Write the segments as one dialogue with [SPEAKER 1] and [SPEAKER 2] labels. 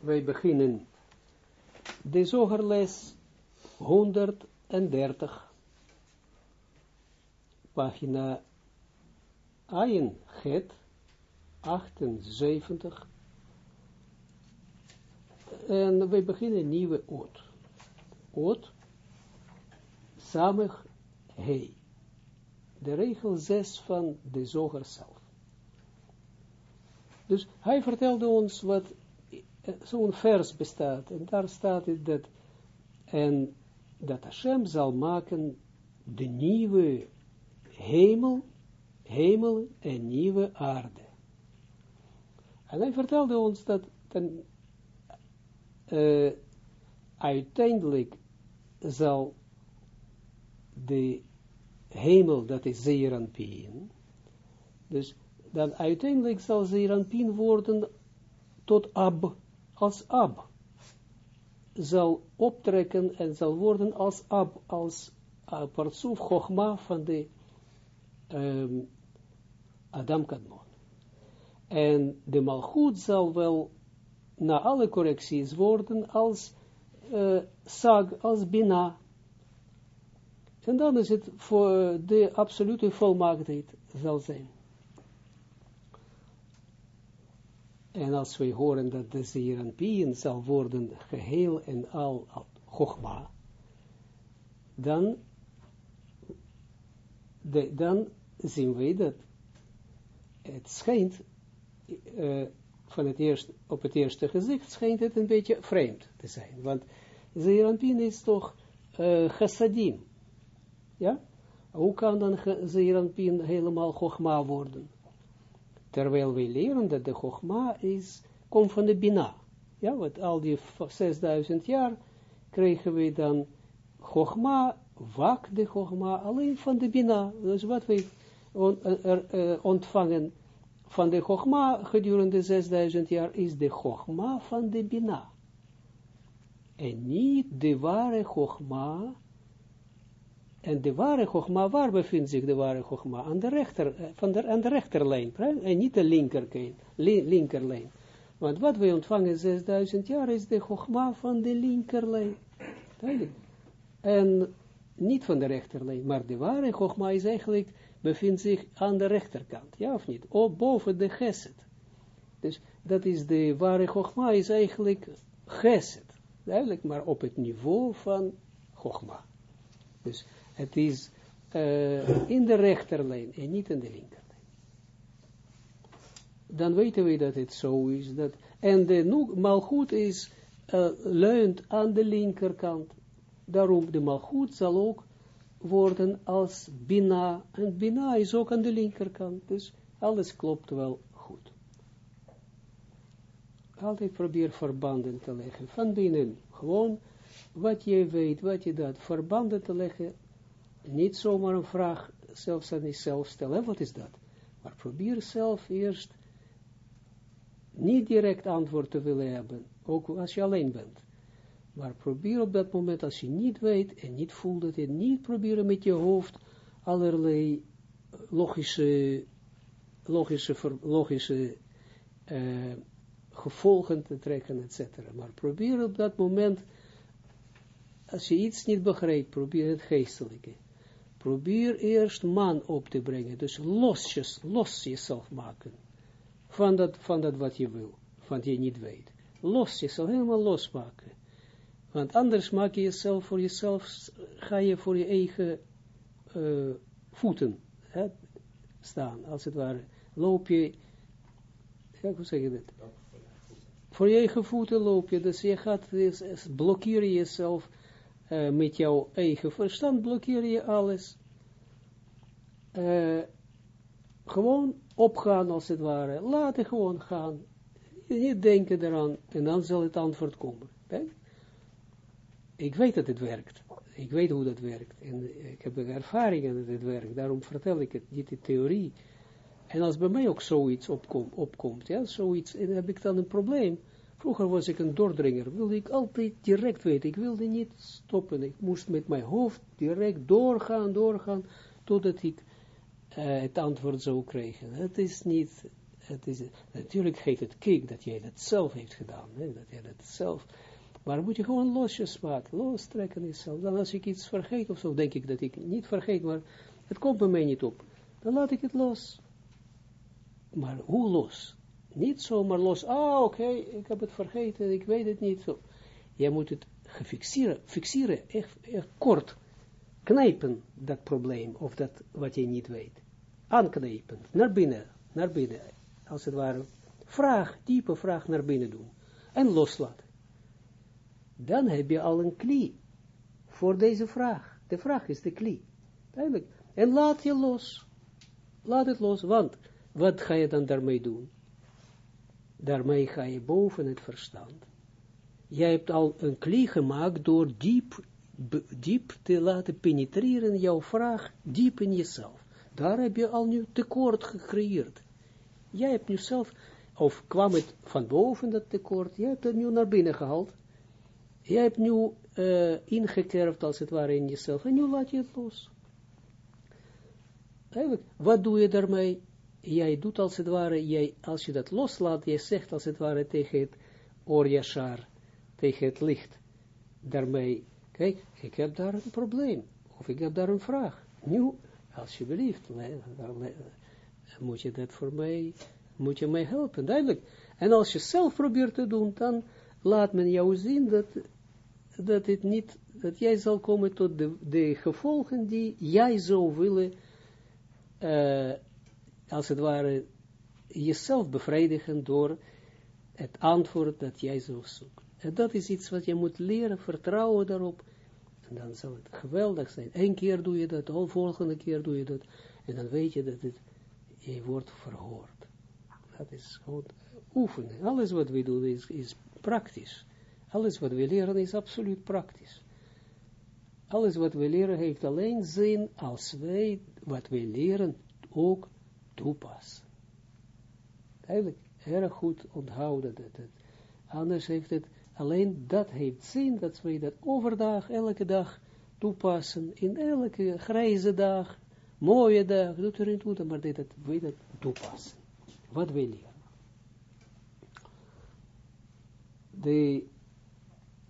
[SPEAKER 1] wij beginnen de zogerles 130, pagina Het 78, en wij beginnen nieuwe oot. Oot, samig hei. De regel 6 van de zoger zelf. Dus hij vertelde ons wat zo'n vers bestaat. En daar staat het dat, en dat Hashem zal maken de nieuwe hemel, hemel en nieuwe aarde. En hij vertelde ons dat ten, uh, uiteindelijk zal de hemel, dat is Zeeranpien, dus dan uiteindelijk zal Zeeranpien worden tot Ab, als Ab, zal optrekken en zal worden als Ab, als uh, Partsuf Chogma van de um, Adam Kadmon. En de Malchut zal wel na alle correcties worden als uh, Sag, als Bina. En dan is het voor de absolute volmaaktheid zal zijn. En als wij horen dat de Zeranpien zal worden geheel en al, Chogma, dan, de, dan zien wij dat het schijnt, uh, van het eerste, op het eerste gezicht schijnt het een beetje vreemd te zijn. Want Zeranpien is toch uh. Ja? Hoe kan dan Zeranpien helemaal Chogma worden? Terwijl wij leren dat de Chogma is, komt van de Bina. Ja, want al die 6000 jaar kregen we dan Chogma, wak de Chogma, alleen van de Bina. Dus wat we ontvangen van de Chogma gedurende 6000 jaar is de Chogma van de Bina. En niet de ware Chogma en de ware Chogma, waar bevindt zich de ware Chogma? Aan de, rechter, eh, van de, aan de rechterlijn, en niet de linkerlijn. linkerlijn. Want wat wij ontvangen 6000 jaar is de Chogma van de linkerlijn. En niet van de rechterlijn, maar de ware Chogma is eigenlijk, bevindt zich aan de rechterkant, ja of niet? Of boven de Geset. Dus dat is de ware Chogma, is eigenlijk Geset. Eigenlijk maar op het niveau van Chogma. Dus het is uh, in de rechterlijn en niet in de linkerlijn. Dan weten we dat het zo is. Dat, en de malgoed is uh, leunt aan de linkerkant. Daarom de malgoed zal ook worden als bina. En bina is ook aan de linkerkant. Dus alles klopt wel goed. Altijd probeer verbanden te leggen. Van binnen. Gewoon wat je weet, wat je dat, verbanden te leggen niet zomaar een vraag zelfs aan jezelf stellen, wat is dat? Maar probeer zelf eerst niet direct antwoord te willen hebben, ook als je alleen bent. Maar probeer op dat moment, als je niet weet en niet voelt dat je niet proberen met je hoofd allerlei logische, logische, logische uh, gevolgen te trekken, etc. Maar probeer op dat moment, als je iets niet begrijpt, probeer het geestelijke. Probeer eerst man op te brengen. Dus los, los jezelf maken. Van dat, van dat wat je wil. Van wat je niet weet. Los jezelf, helemaal losmaken. Want anders maak je jezelf voor jezelf, ga je voor je eigen uh, voeten hè, staan. Als het ware. Loop je, ja, hoe zeg je dat? Voor je eigen voeten loop je. Dus je gaat, blokkeer je jezelf uh, met jouw eigen verstand blokkeer je alles. Uh, gewoon opgaan als het ware. Laten gewoon gaan. Niet denken eraan en dan zal het antwoord komen. Ik weet dat het werkt. Ik weet hoe dat werkt. En ik heb ervaringen dat het werkt. Daarom vertel ik het, niet de theorie. En als bij mij ook zoiets opkom, opkomt, ja, zoiets, en heb ik dan een probleem, Vroeger was ik een doordringer, wilde ik altijd direct weten. Ik wilde niet stoppen. Ik moest met mijn hoofd direct doorgaan, doorgaan, totdat ik uh, het antwoord zou krijgen. Het is niet, het is, natuurlijk geeft het kick dat jij dat zelf heeft gedaan, hè, dat jij dat zelf, maar moet je gewoon losjes maken, lostrekken jezelf, dan als ik iets vergeet of zo, denk ik dat ik niet vergeet, maar het komt bij mij niet op, dan laat ik het los. Maar hoe los? Niet zomaar los, ah oké, ik heb het vergeten, ik weet het niet, zo. Jij moet het gefixeren, fixeren, echt, echt kort, knijpen, dat probleem, of dat wat je niet weet. Aanknijpen, naar binnen, naar binnen, als het ware, vraag, diepe vraag naar binnen doen. En loslaten. Dan heb je al een klie voor deze vraag. De vraag is de klie. Duidelijk. En laat je los. Laat het los, want wat ga je dan daarmee doen? Daarmee ga je boven het verstand. Jij hebt al een klie gemaakt door diep, diep te laten penetreren jouw vraag diep in jezelf. Daar heb je al nu tekort gecreëerd. Jij hebt nu zelf, of kwam het van boven dat tekort, jij hebt het nu naar binnen gehaald. Jij hebt nu uh, ingekerfd als het ware in jezelf en nu laat je het los. Wat doe je daarmee? Jij doet als het ware, jij, als je dat loslaat, jij zegt als het ware tegen het Oryashar, tegen het licht, daarmee, kijk, ik heb daar een probleem, of ik heb daar een vraag. Nu, alsjeblieft, moet je dat voor mij, moet je mij helpen, duidelijk. En als je zelf probeert te doen, dan laat men jou zien dat, dat het niet, dat jij zal komen tot de, de gevolgen die jij zou willen, uh, als het ware, jezelf bevredigen door het antwoord dat jij zo zoekt. En dat is iets wat je moet leren, vertrouwen daarop. En dan zal het geweldig zijn. Eén keer doe je dat, de volgende keer doe je dat. En dan weet je dat het, je wordt verhoord. Dat is gewoon oefenen. Alles wat we doen is, is praktisch. Alles wat we leren is absoluut praktisch. Alles wat we leren heeft alleen zin als wij wat we leren ook toepassen. Eigenlijk erg goed onthouden dat het. Anders heeft het alleen dat heeft zin dat wij dat overdag, elke dag toepassen, in elke grijze dag, mooie dag, doet er niet toe, maar dat, wij dat toepassen. Wat wil je? De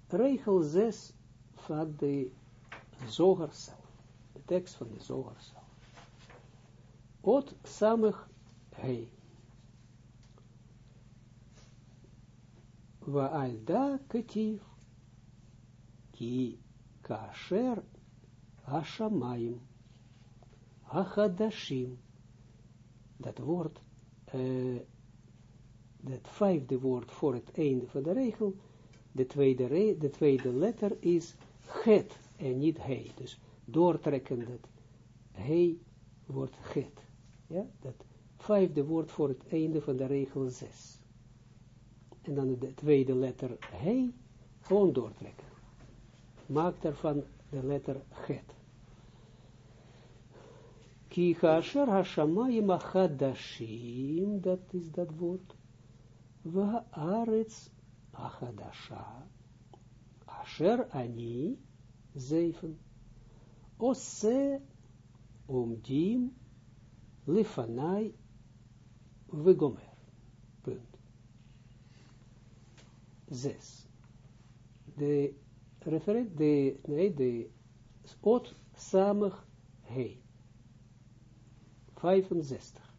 [SPEAKER 1] regel 6 van de zoger de tekst van de zoger. Ot samig hei. Da ketiv ki kasher hashamayim hachadashim. Dat woord, uh, dat vijfde woord voor het einde van de regel, de tweede, re, de tweede letter is het en niet hij. Dus doortrekken dat hij wordt het. Ja, dat vijfde woord voor het einde van de regel 6. En dan de tweede letter hij, gewoon doortrekken. Maak daarvan de letter het. Ki hasher hashamayim achadashim, dat is dat woord. Va arets achadasha. Asher ani, zeven. Ose omdim lifanai vegomer. Punt. Zes. De referent, de, nee, de ot samig he. 65.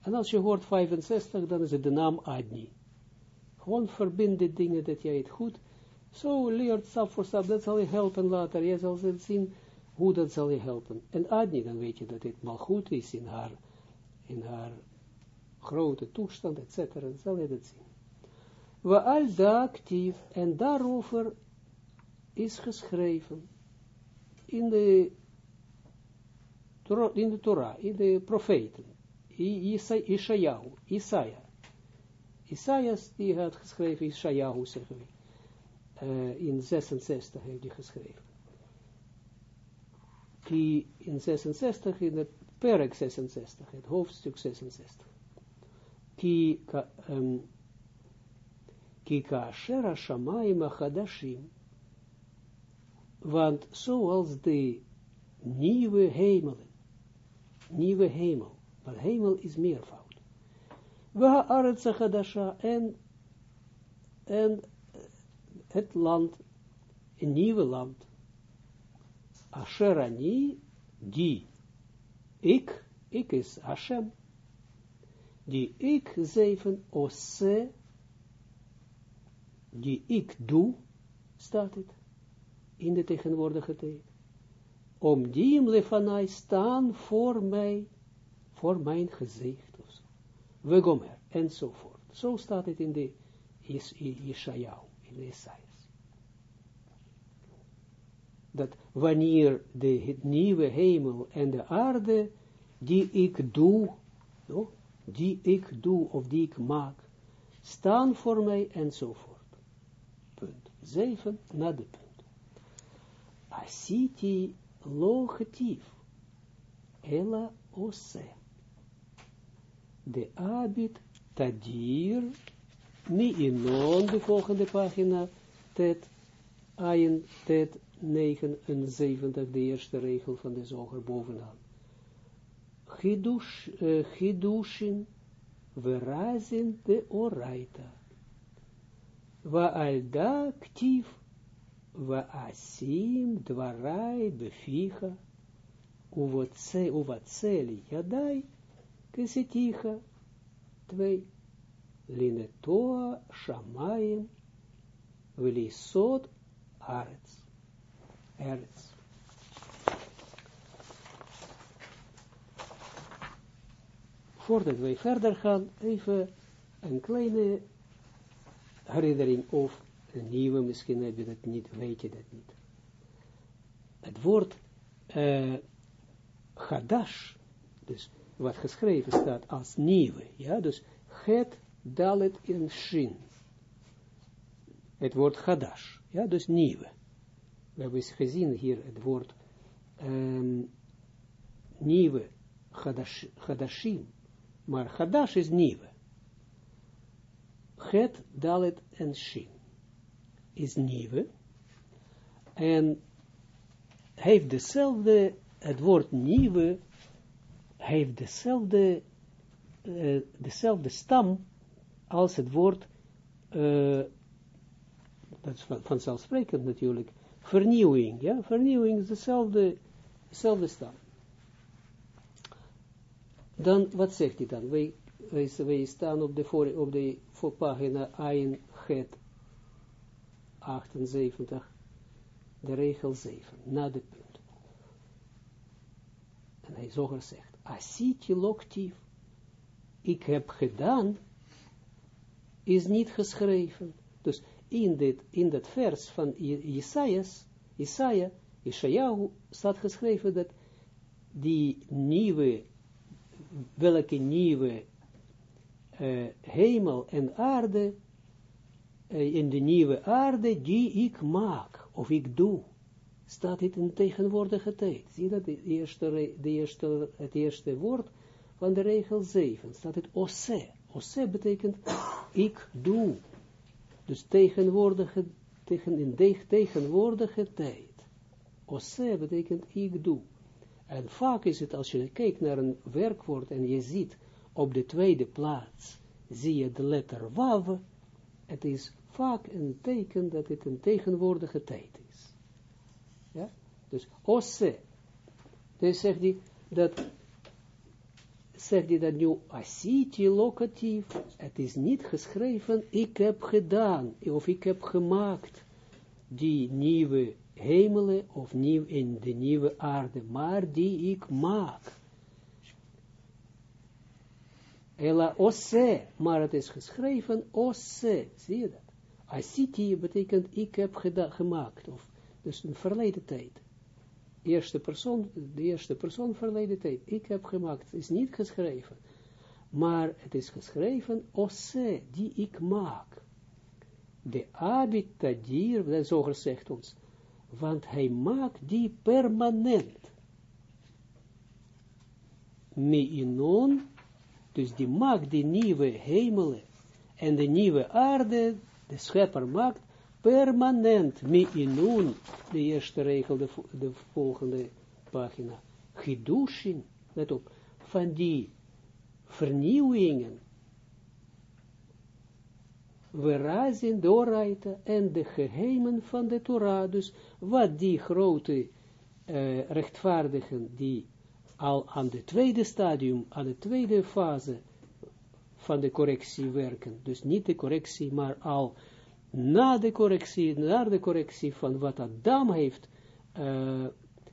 [SPEAKER 1] En als je hoort 65, dan is het de naam Adni. Gewoon verbinden dingen dat jij het goed, zo leert stap voor stap, dat zal je helpen later. Je zal zien hoe dat zal je helpen. En Adni, dan weet je dat dit mal goed is in haar, in haar grote toestand, et cetera, dan zal je dat zien. We al actief, en daarover is geschreven in de, in de Torah, in de profeten, Isaiah, Isaiah. Isaiah die had geschreven, Isaiah zeggen we, uh, in 66 heeft hij geschreven die in 66, in het perk 66, het hoofdstuk 66. Ki, ka, um, ki kaashera shamayim achadashim, want zoals de nieuwe hemelen, nieuwe hemel, maar hemel is meervoud, we aretsa hadasha, en, en het land, een nieuwe land, Asherani, die ik, ik is Hashem, die ik zeven ose, die ik doe, staat het, in de tegenwoordige tijd, om die lefanai staan voor mij, voor mijn gezicht, of zo. We gomer, enzovoort. Zo staat het in de Isaiah, in de Isaiah. Dat wanneer de nieuwe hemel en de aarde, die ik doe, no, die ik doe, of die ik maak, staan voor mij, enzovoort. Punt. Zeven, na de punt. Asiti logetiv, ela ose. De abit tadir, mi inon, de volgende pagina, tet, ayin, tet, 79, de eerste regel van de zoger bovenaan. Chidush, uh, chidushin, verazin de oraita. Wa alda ktiv, wa asim dwarai beficha, uvatseli yadai, keseticha, twee, linetoa shamayim, Erets. Voordat wij verder gaan, even een kleine herinnering of een nieuwe, misschien heb je dat niet, weet je dat niet. Het woord uh, Hadash, dus wat geschreven staat als nieuwe, ja, dus het, dalet in shin. Het woord Hadash, ja, dus nieuwe. We hebben gezien hier het woord um, nieuwe Hadash, Hadashim, maar Hadash is nieuwe. Het, Dalet en Shin is nieuwe. En heeft dezelfde, het woord nieuwe, heeft dezelfde, uh, dezelfde stam als het woord, uh, dat is van, vanzelfsprekend natuurlijk, vernieuwing, ja, vernieuwing is dezelfde, dezelfde stam. Dan, wat zegt hij dan? Wij, wij, wij staan op de, voor, op de voor pagina 1, het 78, de regel 7, na de punt. En hij zoger zegt, asiti loktief, ik heb gedaan, is niet geschreven. Dus in, dit, dat vers van Isaias, Isaiah, Isaiah staat geschreven dat die nieuwe, welke nieuwe uh, hemel en aarde, uh, in de nieuwe aarde die ik maak, of ik doe, staat het in tegenwoordige tijd. Zie dat, de eerste, de eerste, het eerste woord van de regel 7, staat het ose. Ose betekent, ik doe, dus tegenwoordige, tegen, in de tegenwoordige tijd. Ose betekent ik doe. En vaak is het, als je kijkt naar een werkwoord en je ziet op de tweede plaats, zie je de letter wav, het is vaak een teken dat het een tegenwoordige tijd is. Ja? Dus ose. Dus zegt hij dat zegt hij dat nu asiti lokatief, het is niet geschreven, ik heb gedaan, of ik heb gemaakt, die nieuwe hemelen, of nieuw in de nieuwe aarde, maar die ik maak. Ela osse, maar het is geschreven osse, zie je dat? Asiti betekent ik heb gemaakt, of dus een verleden tijd eerste persoon, de eerste persoon verleden tijd. Ik heb gemaakt, is niet geschreven. Maar het is geschreven, osse, die ik maak. De abitadir, de zoger zegt ons, want hij maakt die permanent. inon, dus die maakt die nieuwe hemelen en de nieuwe aarde, de schepper maakt permanent, mi inun, de eerste regel, de, de volgende pagina, Gidushin, let op, van die vernieuwingen, we razin de en de geheimen van de Torah. Dus wat die grote uh, rechtvaardigen, die al aan de tweede stadium, aan de tweede fase van de correctie werken. Dus niet de correctie, maar al na de correctie, na de correctie van wat Adam heeft uh,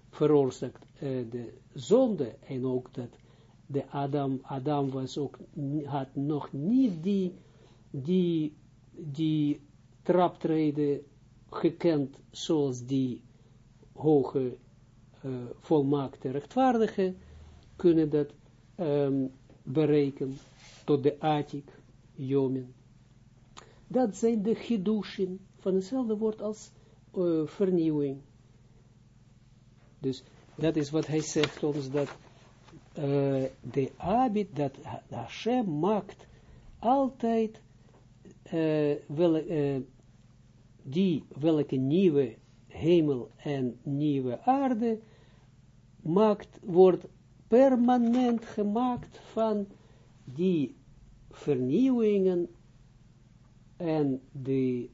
[SPEAKER 1] veroorzaakt, uh, de zonde, en ook dat de Adam, Adam was ook, had nog niet die, die, die traptreden gekend zoals die hoge, uh, volmaakte rechtvaardige kunnen dat um, bereiken tot de atik, jomen. Dat zijn de gedushin van hetzelfde woord als uh, vernieuwing. Dus dat is wat hij zegt ons, dat uh, de abit, dat Hashem maakt altijd uh, die welke nieuwe hemel en nieuwe aarde maakt, wordt permanent gemaakt van die vernieuwingen en de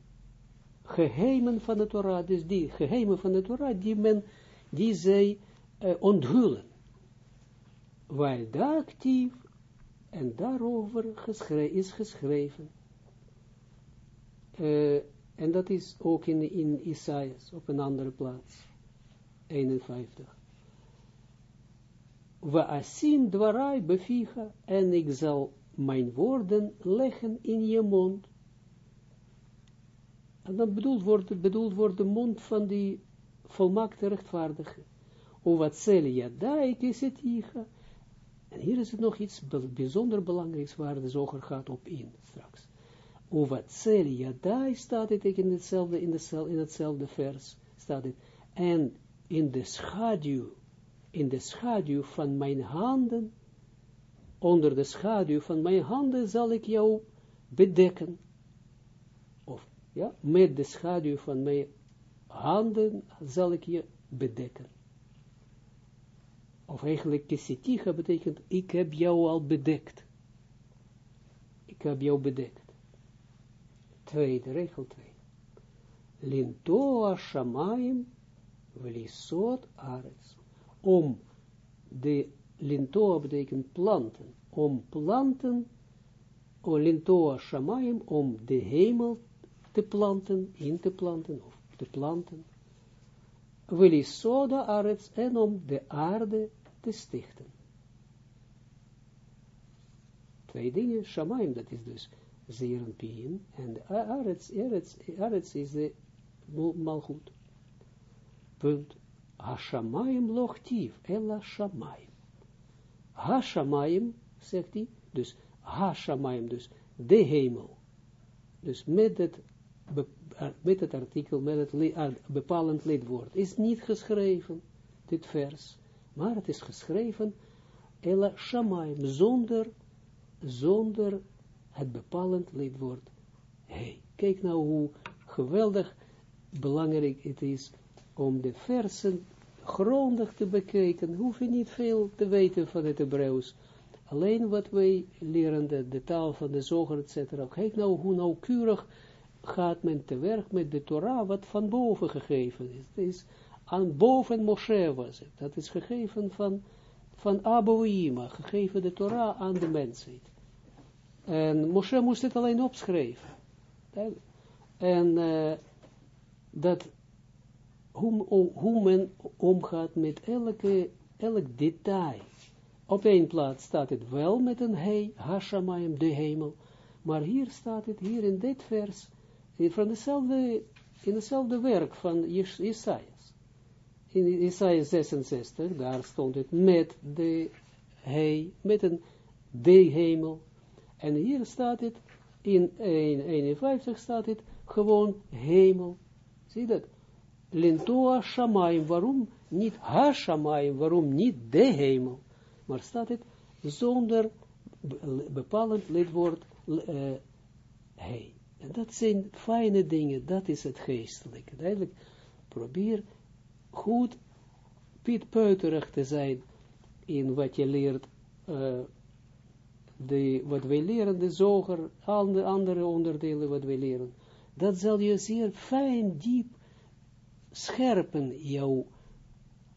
[SPEAKER 1] geheimen van de Torah, dus die geheimen van de Torah, die men, die zij uh, onthullen. Waar daar actief en daarover is geschreven. Uh, en dat is ook in, in Isaias, op een andere plaats. 51. We asim dwarai beficha, en ik zal mijn woorden leggen in je mond. En dan bedoeld wordt, bedoeld wordt de mond van die volmaakte rechtvaardige. O wat zel je daik is het hier. En hier is het nog iets bijzonder belangrijks waar de zoger gaat op in straks. O wat zel je daik staat het in hetzelfde, in, in hetzelfde vers staat. En in de schaduw, in de schaduw van mijn handen, onder de schaduw van mijn handen zal ik jou bedekken ja, met de schaduw van mijn handen zal ik je bedekken. Of eigenlijk keseticha betekent, ik heb jou al bedekt. Ik heb jou bedekt. Tweede, regel 2. Lintoa shamayim vlisot arets. Om de lintoa betekent planten. Om planten, o lintoa shamayim, om de hemel te planten, in te planten, of te planten. Wil is soda arets en om de aarde te stichten. Twee dingen, shamaim, dat is dus zeerenpien, en de arets, arets, arets is de malgoed. Punt. Hashamayim lochtief, ella shamayim. Hashamayim, zegt hij, dus Hashamayim, dus de hemel. Dus met het met het artikel, met het bepalend lidwoord, is niet geschreven, dit vers, maar het is geschreven, Ella Shamaim, zonder, zonder het bepalend lidwoord. Hey, kijk nou hoe geweldig belangrijk het is om de versen grondig te bekijken, hoef je niet veel te weten van het Hebreeuws, alleen wat wij leren, de, de taal van de zoger, etc. Kijk nou hoe nauwkeurig gaat men te werk met de Torah, wat van boven gegeven is. Het is aan boven Moshe was het. Dat is gegeven van, van Abouima, gegeven de Torah aan de mensheid. En Moshe moest het alleen opschrijven. En uh, dat, hoe, hoe men omgaat met elke, elk detail. Op één plaats staat het wel met een hei, Hashamayim, de hemel. Maar hier staat het, hier in dit vers, van dezelfde, in hetzelfde werk van Isaias. In Isaias 66, daar stond het met de hij, met een de hemel. En hier staat het, in 51 staat het, gewoon hemel. Zie dat? Lintoa shamayim, waarom niet ha shamayim, waarom niet de hemel? Maar staat het zonder bepalend lidwoord uh, hij. En dat zijn fijne dingen, dat is het geestelijke. Duidelijk, probeer goed pietpeuterig te zijn in wat je leert uh, de, wat wij leren, de zoger, al de andere onderdelen wat wij leren, dat zal je zeer fijn, diep scherpen, jou,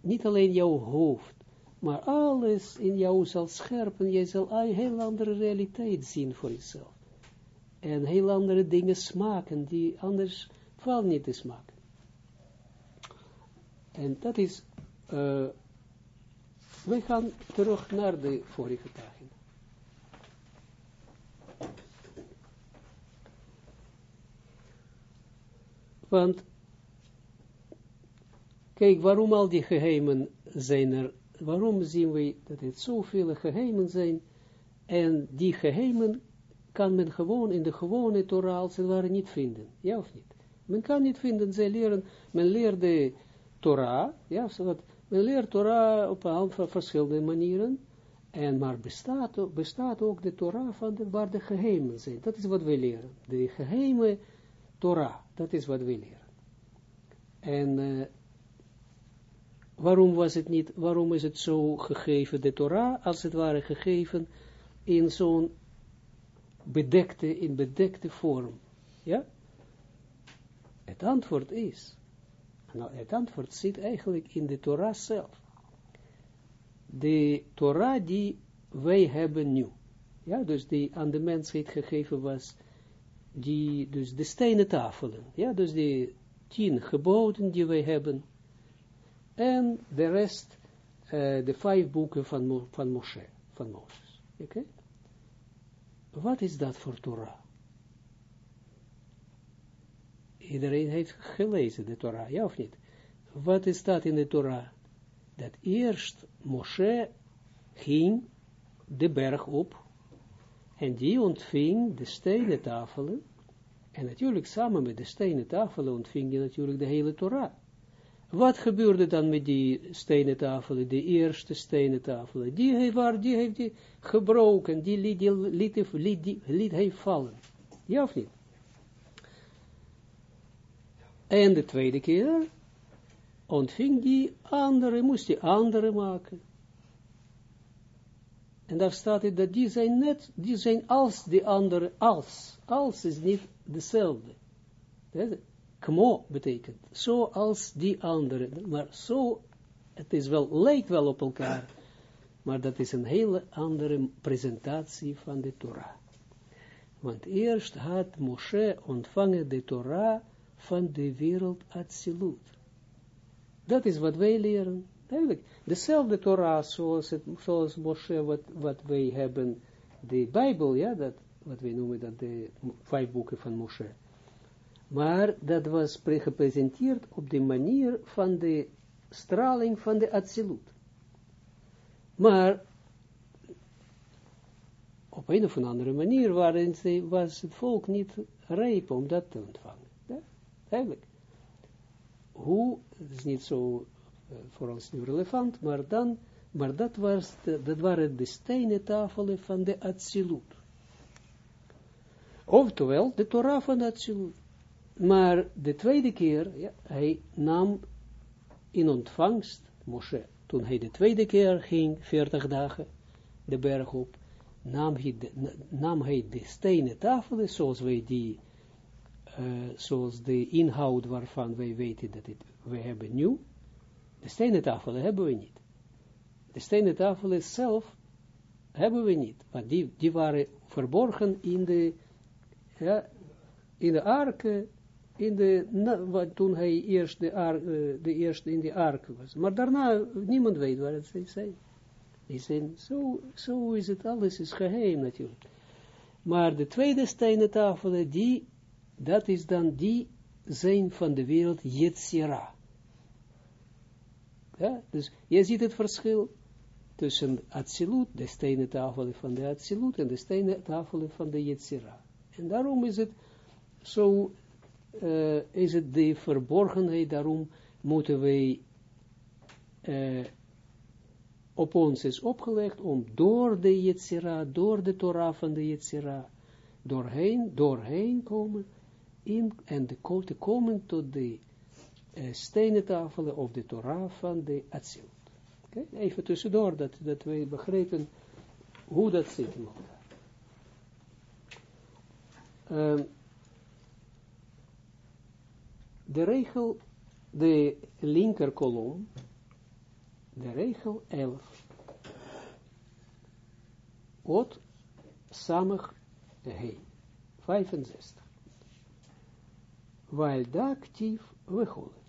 [SPEAKER 1] niet alleen jouw hoofd, maar alles in jou zal scherpen, jij zal een heel andere realiteit zien voor jezelf. En heel andere dingen smaken, die anders valt niet te smaken. En dat is, uh, we gaan terug naar de vorige pagina. Want, kijk, waarom al die geheimen zijn er, waarom zien we dat het zoveel geheimen zijn, en die geheimen kan men gewoon in de gewone Torah als het ware niet vinden, ja of niet? Men kan niet vinden, zij leren, men leert de Torah, ja, zodat, men leert Torah op een aantal verschillende manieren, en maar bestaat, bestaat ook de Torah van de, waar de geheimen zijn. Dat is wat we leren. De geheime Torah, dat is wat we leren. En uh, waarom was het niet, waarom is het zo gegeven, de Torah, als het ware gegeven in zo'n bedekte, in bedekte vorm? Ja? Het antwoord is, nou, het antwoord zit eigenlijk in de Torah zelf. De Torah die wij hebben nu, ja, dus die aan de mensheid gegeven was, die, dus de stenen tafelen, ja, dus die tien geboden die wij hebben, en de rest, uh, de vijf boeken van, van Moshe, van Mozes. Oké? Okay? Wat is dat voor Torah? Iedereen heeft gelezen de Torah, ja of niet? Wat is dat in de Torah? Dat eerst Moshe ging de berg op en die ontving de stenen tafelen en natuurlijk samen met de stenen tafelen ontving je natuurlijk de hele Torah. Wat gebeurde dan met die stenen tafelen, de eerste stenen tafelen? Die, heeft, waar, die heeft hij gebroken, die liet, die liet, liet, hij vallen. Ja of niet? En de tweede keer ontving die andere, moest die andere maken. En daar staat het dat die zijn net, die zijn als de andere, als. Als is niet dezelfde. Kmo betekent, zoals die andere. Maar zo, het is wel, lijkt wel op elkaar. Maar dat is een hele andere presentatie van de Torah. Want eerst had Moshe ontvangen de Torah van de wereld Atsilut. Dat is wat wij leren. Eigenlijk, dezelfde Torah zoals, het, zoals Moshe, wat, wat wij hebben, de Bijbel, ja, dat, wat wij noemen dat de vijf boeken van Moshe. Maar dat was gepresenteerd op de manier van de straling van de Atsilut. Maar op een of andere manier waren ze, was het volk niet rijp om dat te ontvangen. Ja? Eigenlijk. Hoe, is niet zo uh, voor ons nu relevant, maar dan, maar dat, was de, dat waren de stenen tafelen van de Atsilut. Oftewel, de Torah van de Atsilut. Maar de tweede keer, ja, hij nam in ontvangst, Moshe, toen hij de tweede keer ging, 40 dagen, de berg op, nam hij de, nam hij de stenen tafelen, zoals wij die, uh, zoals de inhoud waarvan wij weten dat het, we hebben nu, de stenen tafelen hebben we niet. De stenen tafelen zelf hebben we niet, want die, die waren verborgen in de, ja, in de arken, in de, na, toen hij eerst de, ark, uh, de eerste in de ark was. Maar daarna, niemand weet waar het zijn. Die zijn, zo, zo is het, alles is geheim natuurlijk. Maar de tweede stenen tafelen, die, dat is dan die zijn van de wereld Yetzira. Ja, dus je ziet het verschil tussen Atsilut, de stenen tafelen van de Atsilut, en de stenen tafelen van de Yetzira. En daarom is het zo, uh, is het de verborgenheid, daarom moeten wij uh, op ons is opgelegd om door de Yetzira, door de Torah van de Yetzira, doorheen, doorheen komen in, en de, te komen tot de uh, stenen tafelen of de Torah van de Atsilut. Okay? Even tussendoor, dat, dat wij begrijpen hoe dat zit de regel, de linker kolom, de regel 11. Ot samig he, 65. Weil da actief wegholen.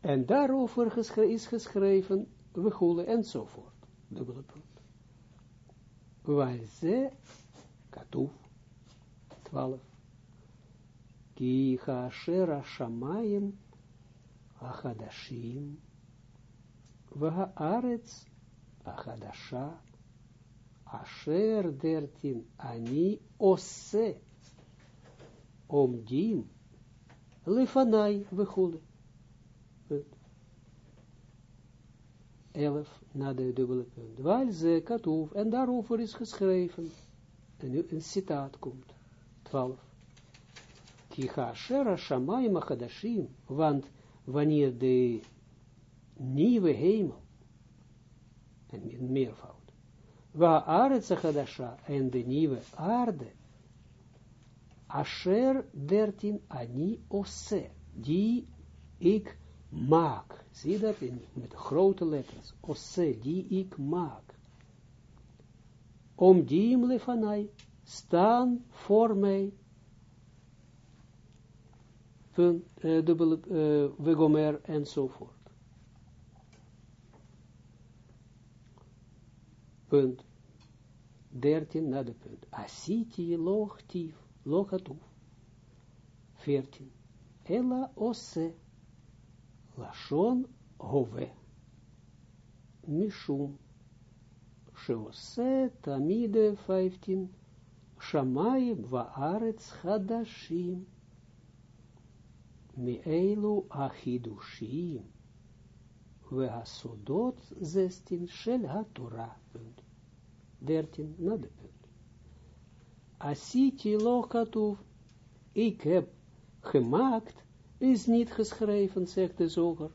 [SPEAKER 1] En daarover is geschreven, wegholen enzovoort. Dubbele punt. Weil ze, katuf, 12. Ki haasher shamayim achadashim v'haaretz achadasha asher dertin ani ose omdim lefanai v'chule. Elf na de dubbele punt. Waar en daarover is geschreven, en nu een citaat komt. 12. Kicha shera shamayim achadashim, want wanneer de nieuwe hemel, en meervoud, waar aarde achadasha, en de nieuwe aarde, asher dertin ani ose, die ik maak. Zie dat in, met grote letters. Ose, die ik maak. Om die lefanai staan voor mij. Punt, uh, dubbele, uh, wegomer enzovoort. Punt. 13 na de punt. Asiti lochtief, lochatoef. 14. Ella ose. Lashon hove. Mishum. Sheose tamide 15. Shamayim va'aretz chadashim. Me'elu achidushim. Ve'asodot zestin shel haTorah. Punt. 13 na de punt. Asiti. Ik heb gemaakt is niet geschreven, zegt de zoger.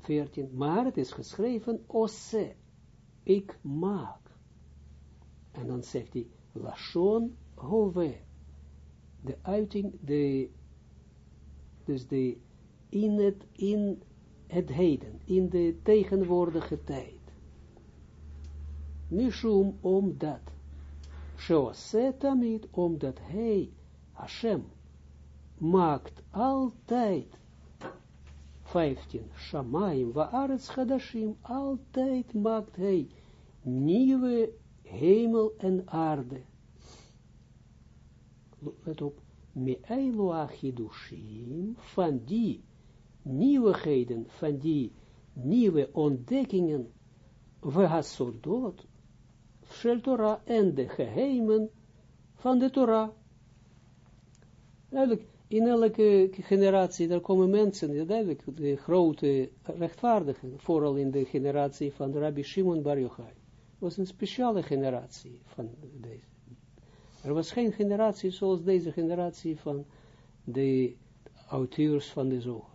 [SPEAKER 1] 14. Maar het is geschreven, ose, ik maak. En dan zegt hij, lashon hove. De uiting, de, dus de, in het, in het heden, in de tegenwoordige tijd. Mishum, omdat. Shose tamid, omdat hij, Hashem, maakt altijd 15 Shamaim Vaaretz Hadashim, altijd maakt hij nieuwe hemel en aarde. Let op, Me'eilu Achidushim, van die nieuwigheden, van die nieuwe ontdekkingen, we hasodot, Shel Torah en de geheimen van de Torah. Duidelijk, in elke generatie, daar komen mensen, duidelijk, de grote rechtvaardigen, vooral in de generatie van Rabbi Shimon Bar Yochai. was een speciale generatie van deze. Er was geen generatie zoals deze generatie van de auteurs van de zoger.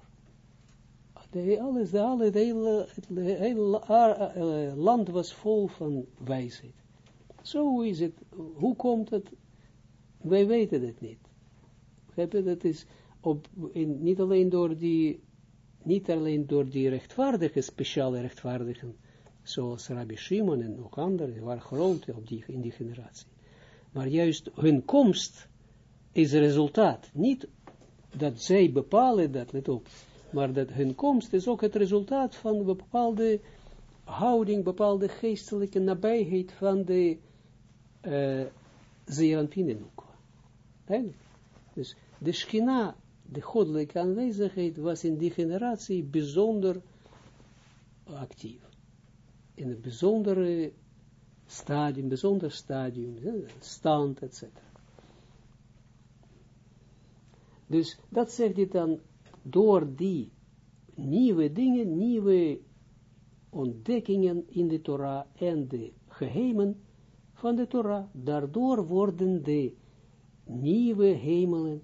[SPEAKER 1] De, alles, de, alle, het hele, het hele land was vol van wijsheid. Zo is het. Hoe komt het? Wij weten het niet. Dat is op, niet alleen door die, niet alleen door die rechtvaardige, speciale rechtvaardigen, zoals Rabbi Shimon en nog anderen, die waren groot op die, in die generatie. Maar juist hun komst is het resultaat. Niet dat zij bepalen dat, let op, maar dat hun komst is ook het resultaat van een bepaalde houding, bepaalde geestelijke nabijheid van de uh, Zeeranpinenukwa. Dus de schina, de goddelijke aanwezigheid, was in die generatie bijzonder actief. In een bijzondere stadium, bijzonder stadium, stand, etc. Dus dat zegt hij dan, door die nieuwe dingen, nieuwe ontdekkingen in de Torah en de geheimen van de Torah, daardoor worden de nieuwe hemelen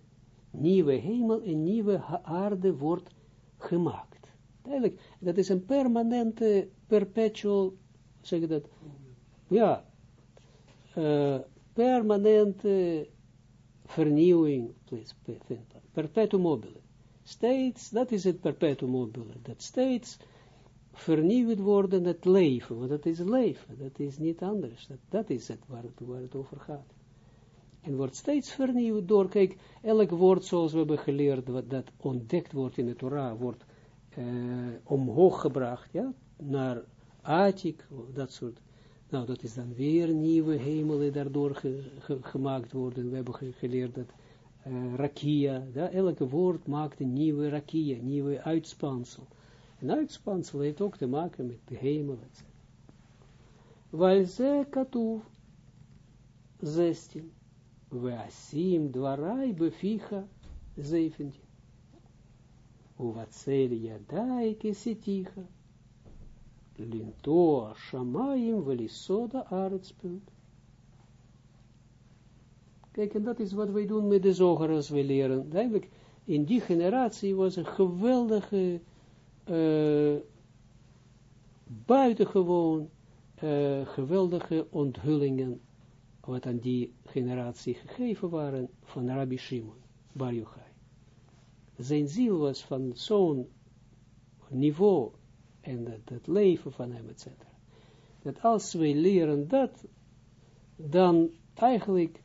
[SPEAKER 1] nieuwe hemel en nieuwe aarde wordt gemaakt. Duidelijk, dat is een permanente, perpetual, zeg dat, ja, uh, permanente vernieuwing. Perpetuum mobile. Steeds, dat is het perpetuum mobile. Dat steeds vernieuwd worden het leven. Want dat is leven. Dat is niet anders. Dat, is het waar, het waar het over gaat. En wordt steeds vernieuwd door, kijk, elk woord zoals we hebben geleerd, wat dat ontdekt wordt in de Torah, wordt uh, omhoog gebracht, ja, naar Atik, dat soort. Nou, dat is dan weer nieuwe hemelen daardoor ge, ge, gemaakt worden. We hebben geleerd dat uh, rakia, ja, elke woord maakt een nieuwe rakia, nieuwe uitspansel. En uitspansel heeft ook te maken met de hemel, etc. Weil ze katoef 16. We asim dwarai beficha 17. Uvatsel yadai kesiticha. Lintoa shamayim velisoda aretspunt. Kijk, en dat is wat wij doen met de zoger als we leren. Eigenlijk, in die generatie was een geweldige, buitengewoon, geweldige onthullingen, wat aan die generatie gegeven waren van Rabbi Shimon, Bar Yochai. Zijn ziel was van zo'n niveau, en het leven van hem, etc. Dat als wij leren dat, dan eigenlijk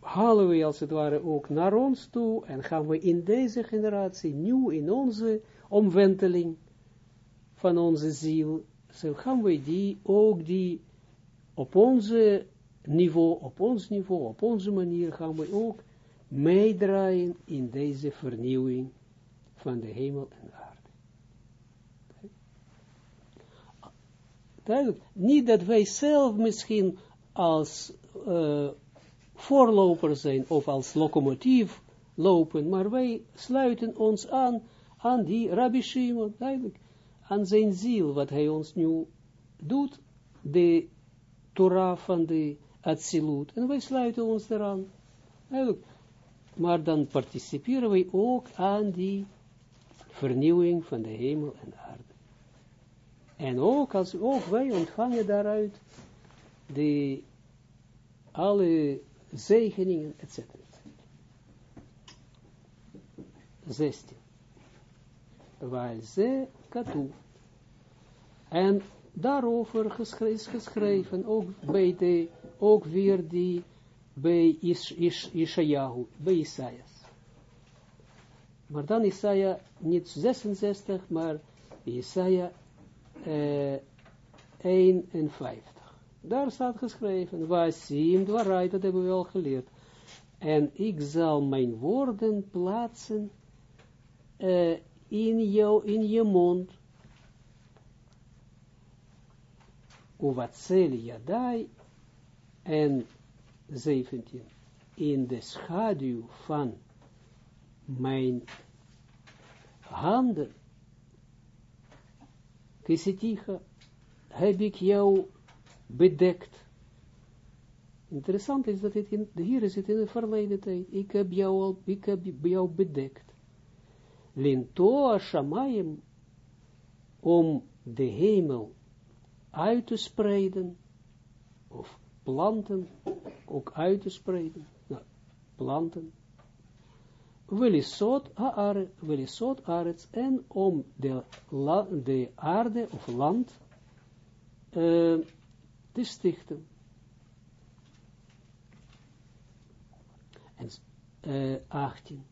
[SPEAKER 1] halen we als het ware ook naar ons toe en gaan we in deze generatie, nieuw in onze omwenteling van onze ziel, zo gaan we die ook die op onze niveau, op ons niveau, op onze manier gaan we ook meedraaien in deze vernieuwing van de hemel en aarde. Niet dat wij zelf misschien als uh, voorloper zijn of als locomotief lopen, maar wij sluiten ons aan aan die Rabbi Shimon, duidelijk, aan zijn ziel, wat hij ons nu doet, de Torah van de Atsilut, en wij sluiten ons eraan, duidelijk. Maar dan participeren wij ook aan die vernieuwing van de hemel en aarde. En ook, als, ook wij ontvangen daaruit de alle zegeningen, etc. 16. Waar ze katoe. En daarover is geschreven, ook bij de, ook weer die, bij Is, Is, Ishayahu, bij Isaias. Maar dan Isaiah niet 66, maar Isaiah uh, 51. Daar staat geschreven, Wasim dwarai, dat hebben we al geleerd. En ik zal mijn woorden plaatsen uh, in, jou, in je mond. Uwatsel jadai en 17. In de schaduw van mijn handen, kisiticha, heb ik jou bedekt. Interessant is dat het in, hier is het in de verleden tijd. Ik heb jou al, ik heb jou bedekt. Lintoa shamayim, om de hemel uit te spreiden, of planten ook uit te spreiden, nou, planten, Welisot aare, en om de, la, de aarde of land uh, te stichten. En uh, 18.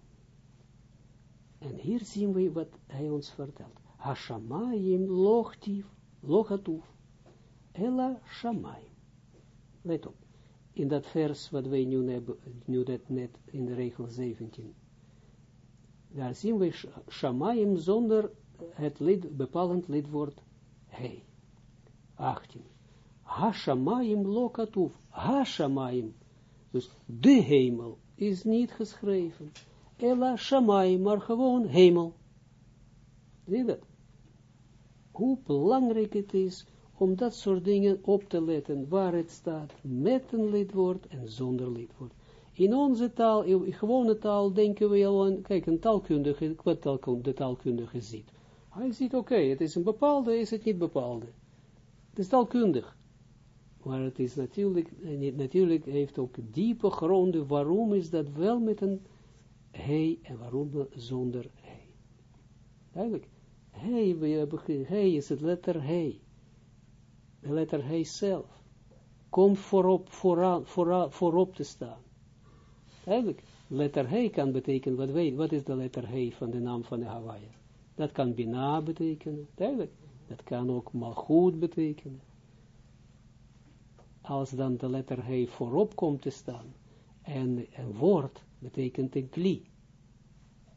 [SPEAKER 1] En hier zien we wat hij ons vertelt. Hashamayim lochtief, lochatuf, ella shamayim. Let op. In dat vers wat wij nu, net in de regel 17. Daar zien we shamayim zonder het lid, bepalend lidwoord hij. 18. Hashamayim lokatuf. Hashamayim. Dus de hemel is niet geschreven. Ella shamayim, maar gewoon hemel. Zie dat? Hoe belangrijk het is om dat soort dingen op te letten, waar het staat, met een lidwoord en zonder lidwoord. In onze taal, in gewone taal, denken we al aan, kijk, een taalkundige, wat de taalkundige ziet. Hij ziet, oké, het is een bepaalde, is het niet bepaalde. Het is taalkundig. Maar het is natuurlijk, natuurlijk heeft ook diepe gronden, waarom is dat wel met een hij en waarom zonder hij. Duidelijk. Hij, we hebben, hij is het letter hij. De letter hij zelf. Komt voorop, vooraan, voorop te staan. Eigenlijk, letter hij kan betekenen, wat weet, wat is de letter hij van de naam van de Hawaii? Dat kan Bina betekenen, duidelijk. Dat kan ook Malchut betekenen. Als dan de letter hij voorop komt te staan, en een woord betekent een kli.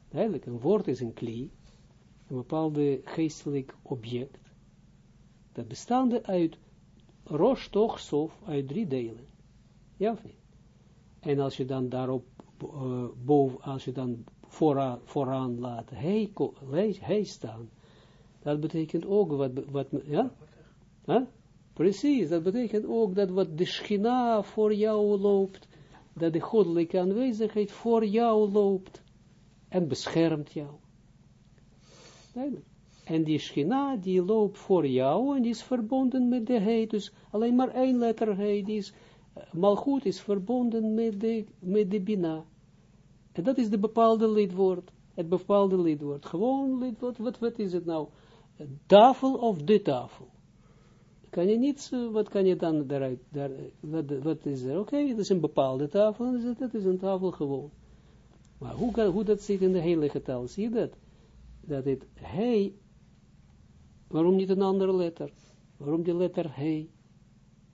[SPEAKER 1] Een woord is een kli, een bepaalde geestelijk object, dat bestaande uit rosh, toch, uit drie delen. Ja of niet? En als je dan daarop, uh, boven, als je dan vooraan, vooraan laat hij, staan, dat betekent ook wat, wat ja? Precies, dat betekent ook dat wat de schina voor jou loopt, dat de goddelijke aanwezigheid voor jou loopt en beschermt jou. En die schina die loopt voor jou en is verbonden met de hij, dus alleen maar één letter die is, malgoed is verbonden met de, met de bina. En dat is de bepaalde lidwoord, het bepaalde lidwoord, gewoon lidwoord, wat, wat is het nou? Tafel of de tafel? Kan je niet, wat kan je dan daaruit, daar, wat, wat is er? Oké, okay, het is een bepaalde tafel, het, is een tafel gewoon. Maar hoe, hoe dat zit in de heilige taal, zie je dat? Dat het hij, waarom niet een andere letter? Waarom die letter hij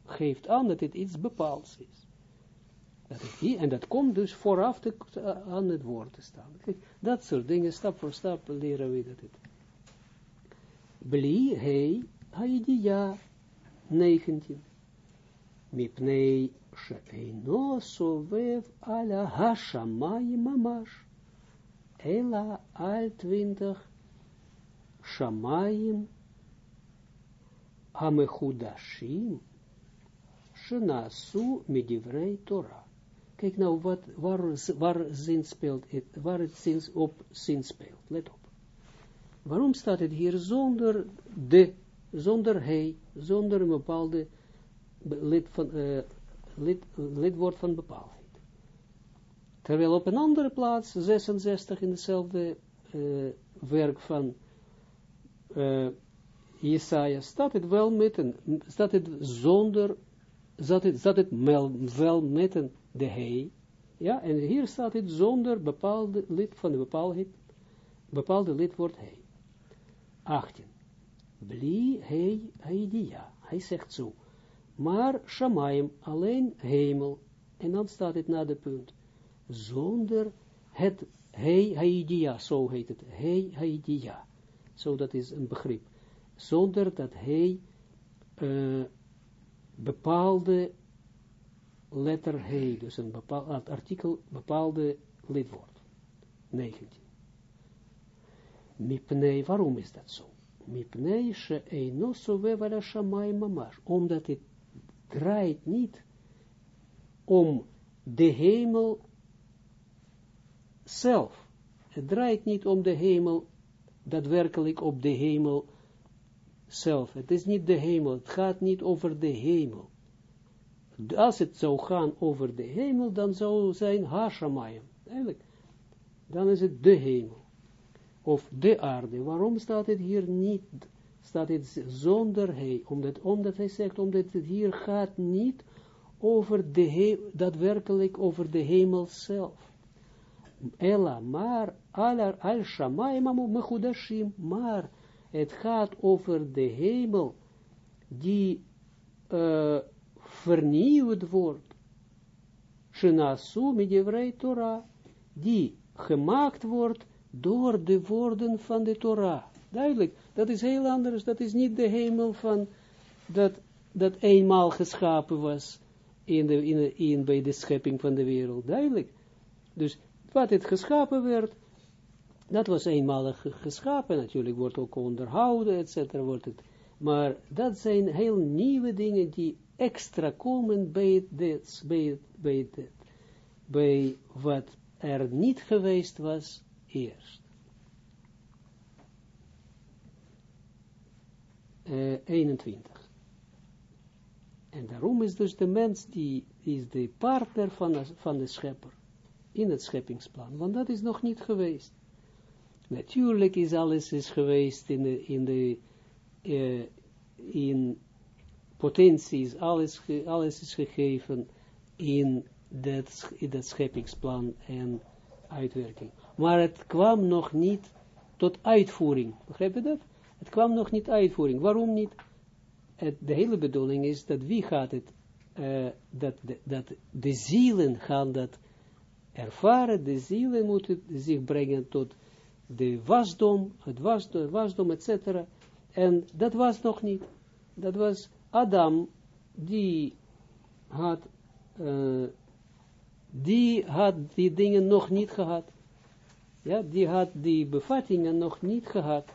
[SPEAKER 1] geeft aan dat het iets bepaalds is. Dat het, en dat komt dus vooraf te, aan het woord te staan. dat soort dingen, stap voor stap, leren we dat het. Bli, hij, haidia, 19. Mipnei she'eino sovev ala hashamayim mamash. Ela al 20 shamayim hamechudashim shenasu midivrei Torah. Kijk nou wat, waar, waar zin speelt, waar het zin op zin speelt. Let op. Waarom staat het hier zonder de zonder hij, zonder een bepaalde lid van, uh, lid, lidwoord van bepaaldheid. Terwijl op een andere plaats, 66 in dezelfde uh, werk van uh, Jesaja, staat het wel met een, staat het zonder, staat het, staat het wel met een de hij, ja, en hier staat het zonder bepaalde lid van de bepaaldheid, bepaalde lidwoord hij. 18. Bli hei haidia. Hij zegt zo. Maar Shamaim, alleen hemel. En dan staat het na de punt. Zonder het hei haidia, zo heet het. Hei haidia. Zo dat is een begrip. Zonder dat hij uh, bepaalde letter he, dus een bepaald artikel, bepaalde lidwoord. 19. Mipnei, waarom is dat zo? Mipnei she'eino sovev ala shamay mamash. Omdat het draait niet om de hemel zelf. Het draait niet om de hemel, daadwerkelijk op de hemel zelf. Het is niet de hemel, het gaat niet over de hemel. Als het zou gaan over de hemel, dan zou zijn Hashamayim. Eigenlijk, dan is het de hemel of de aarde. Waarom staat het hier niet, staat het zonder hij? Omdat, omdat hij zegt, omdat het hier gaat niet over de he, daadwerkelijk over de hemel zelf. Ella, maar, al, al shamayim mechudashim, maar het gaat over de hemel die uh, vernieuwd wordt. Shenasu midjevrei Torah, die gemaakt wordt door de woorden van de Torah. Duidelijk, dat is heel anders, dat is niet de hemel van, dat, dat eenmaal geschapen was in de, in, bij de schepping van de wereld. Duidelijk. Dus wat het geschapen werd, dat was eenmalig geschapen, natuurlijk wordt ook onderhouden, etc. wordt het. Maar dat zijn heel nieuwe dingen die extra komen bij dit, bij, bij, dit, bij wat er niet geweest was eerst. Uh, 21. En daarom is dus de mens die is de partner van van de schepper in het scheppingsplan, want dat is nog niet geweest. Natuurlijk is alles is geweest in de, in de uh, in potenties, alles, alles is gegeven in dat, in dat scheppingsplan en uitwerking. Maar het kwam nog niet tot uitvoering. Begrijp je dat? Het kwam nog niet uitvoering. Waarom niet? Het, de hele bedoeling is dat wie gaat het, uh, dat, de, dat de zielen gaan dat ervaren, de zielen moeten zich brengen tot de wasdom, het wasdom, wasdom etc. En dat was nog niet. Dat was Adam, die had, uh, die had die dingen nog niet gehad. Ja, die had die bevattingen nog niet gehad.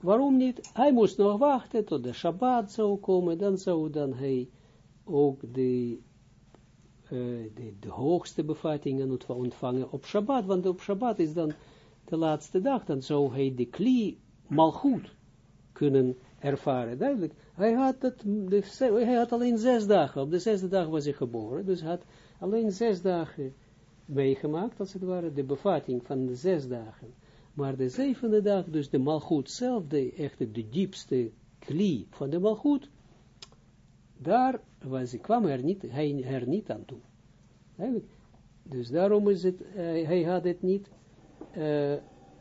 [SPEAKER 1] Waarom niet? Hij moest nog wachten tot de Shabbat zou komen, dan zou dan hij ook de, uh, de, de, hoogste bevattingen ontvangen op Shabbat, want op Shabbat is dan de laatste dag, dan zou hij de kli mal goed kunnen ervaren. Duidelijk, hij had, het, de, hij had alleen zes dagen, op de zesde dag was hij geboren, dus had alleen zes dagen meegemaakt, als het ware, de bevatting van de zes dagen. Maar de zevende dag, dus de malgoed zelf, de echte, de diepste kli van de malgoed, daar was, kwam er niet, hij er niet aan toe. Dus daarom is het, uh, hij had het niet, uh,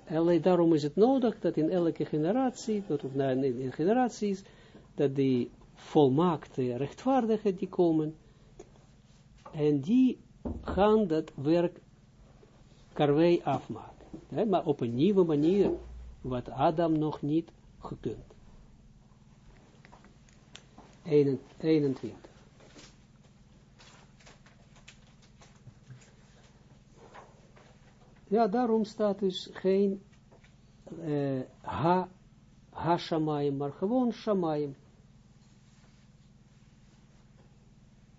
[SPEAKER 1] alleen daarom is het nodig dat in elke generatie, dat of nou, in, in generaties, dat die volmaakte rechtvaardigen die komen, en die gaan dat werk karwei afmaken maar op een nieuwe manier, wat Adam nog niet gekund. 21. Ja, daarom staat dus geen uh, ha, ha shamayim, maar gewoon shamayim.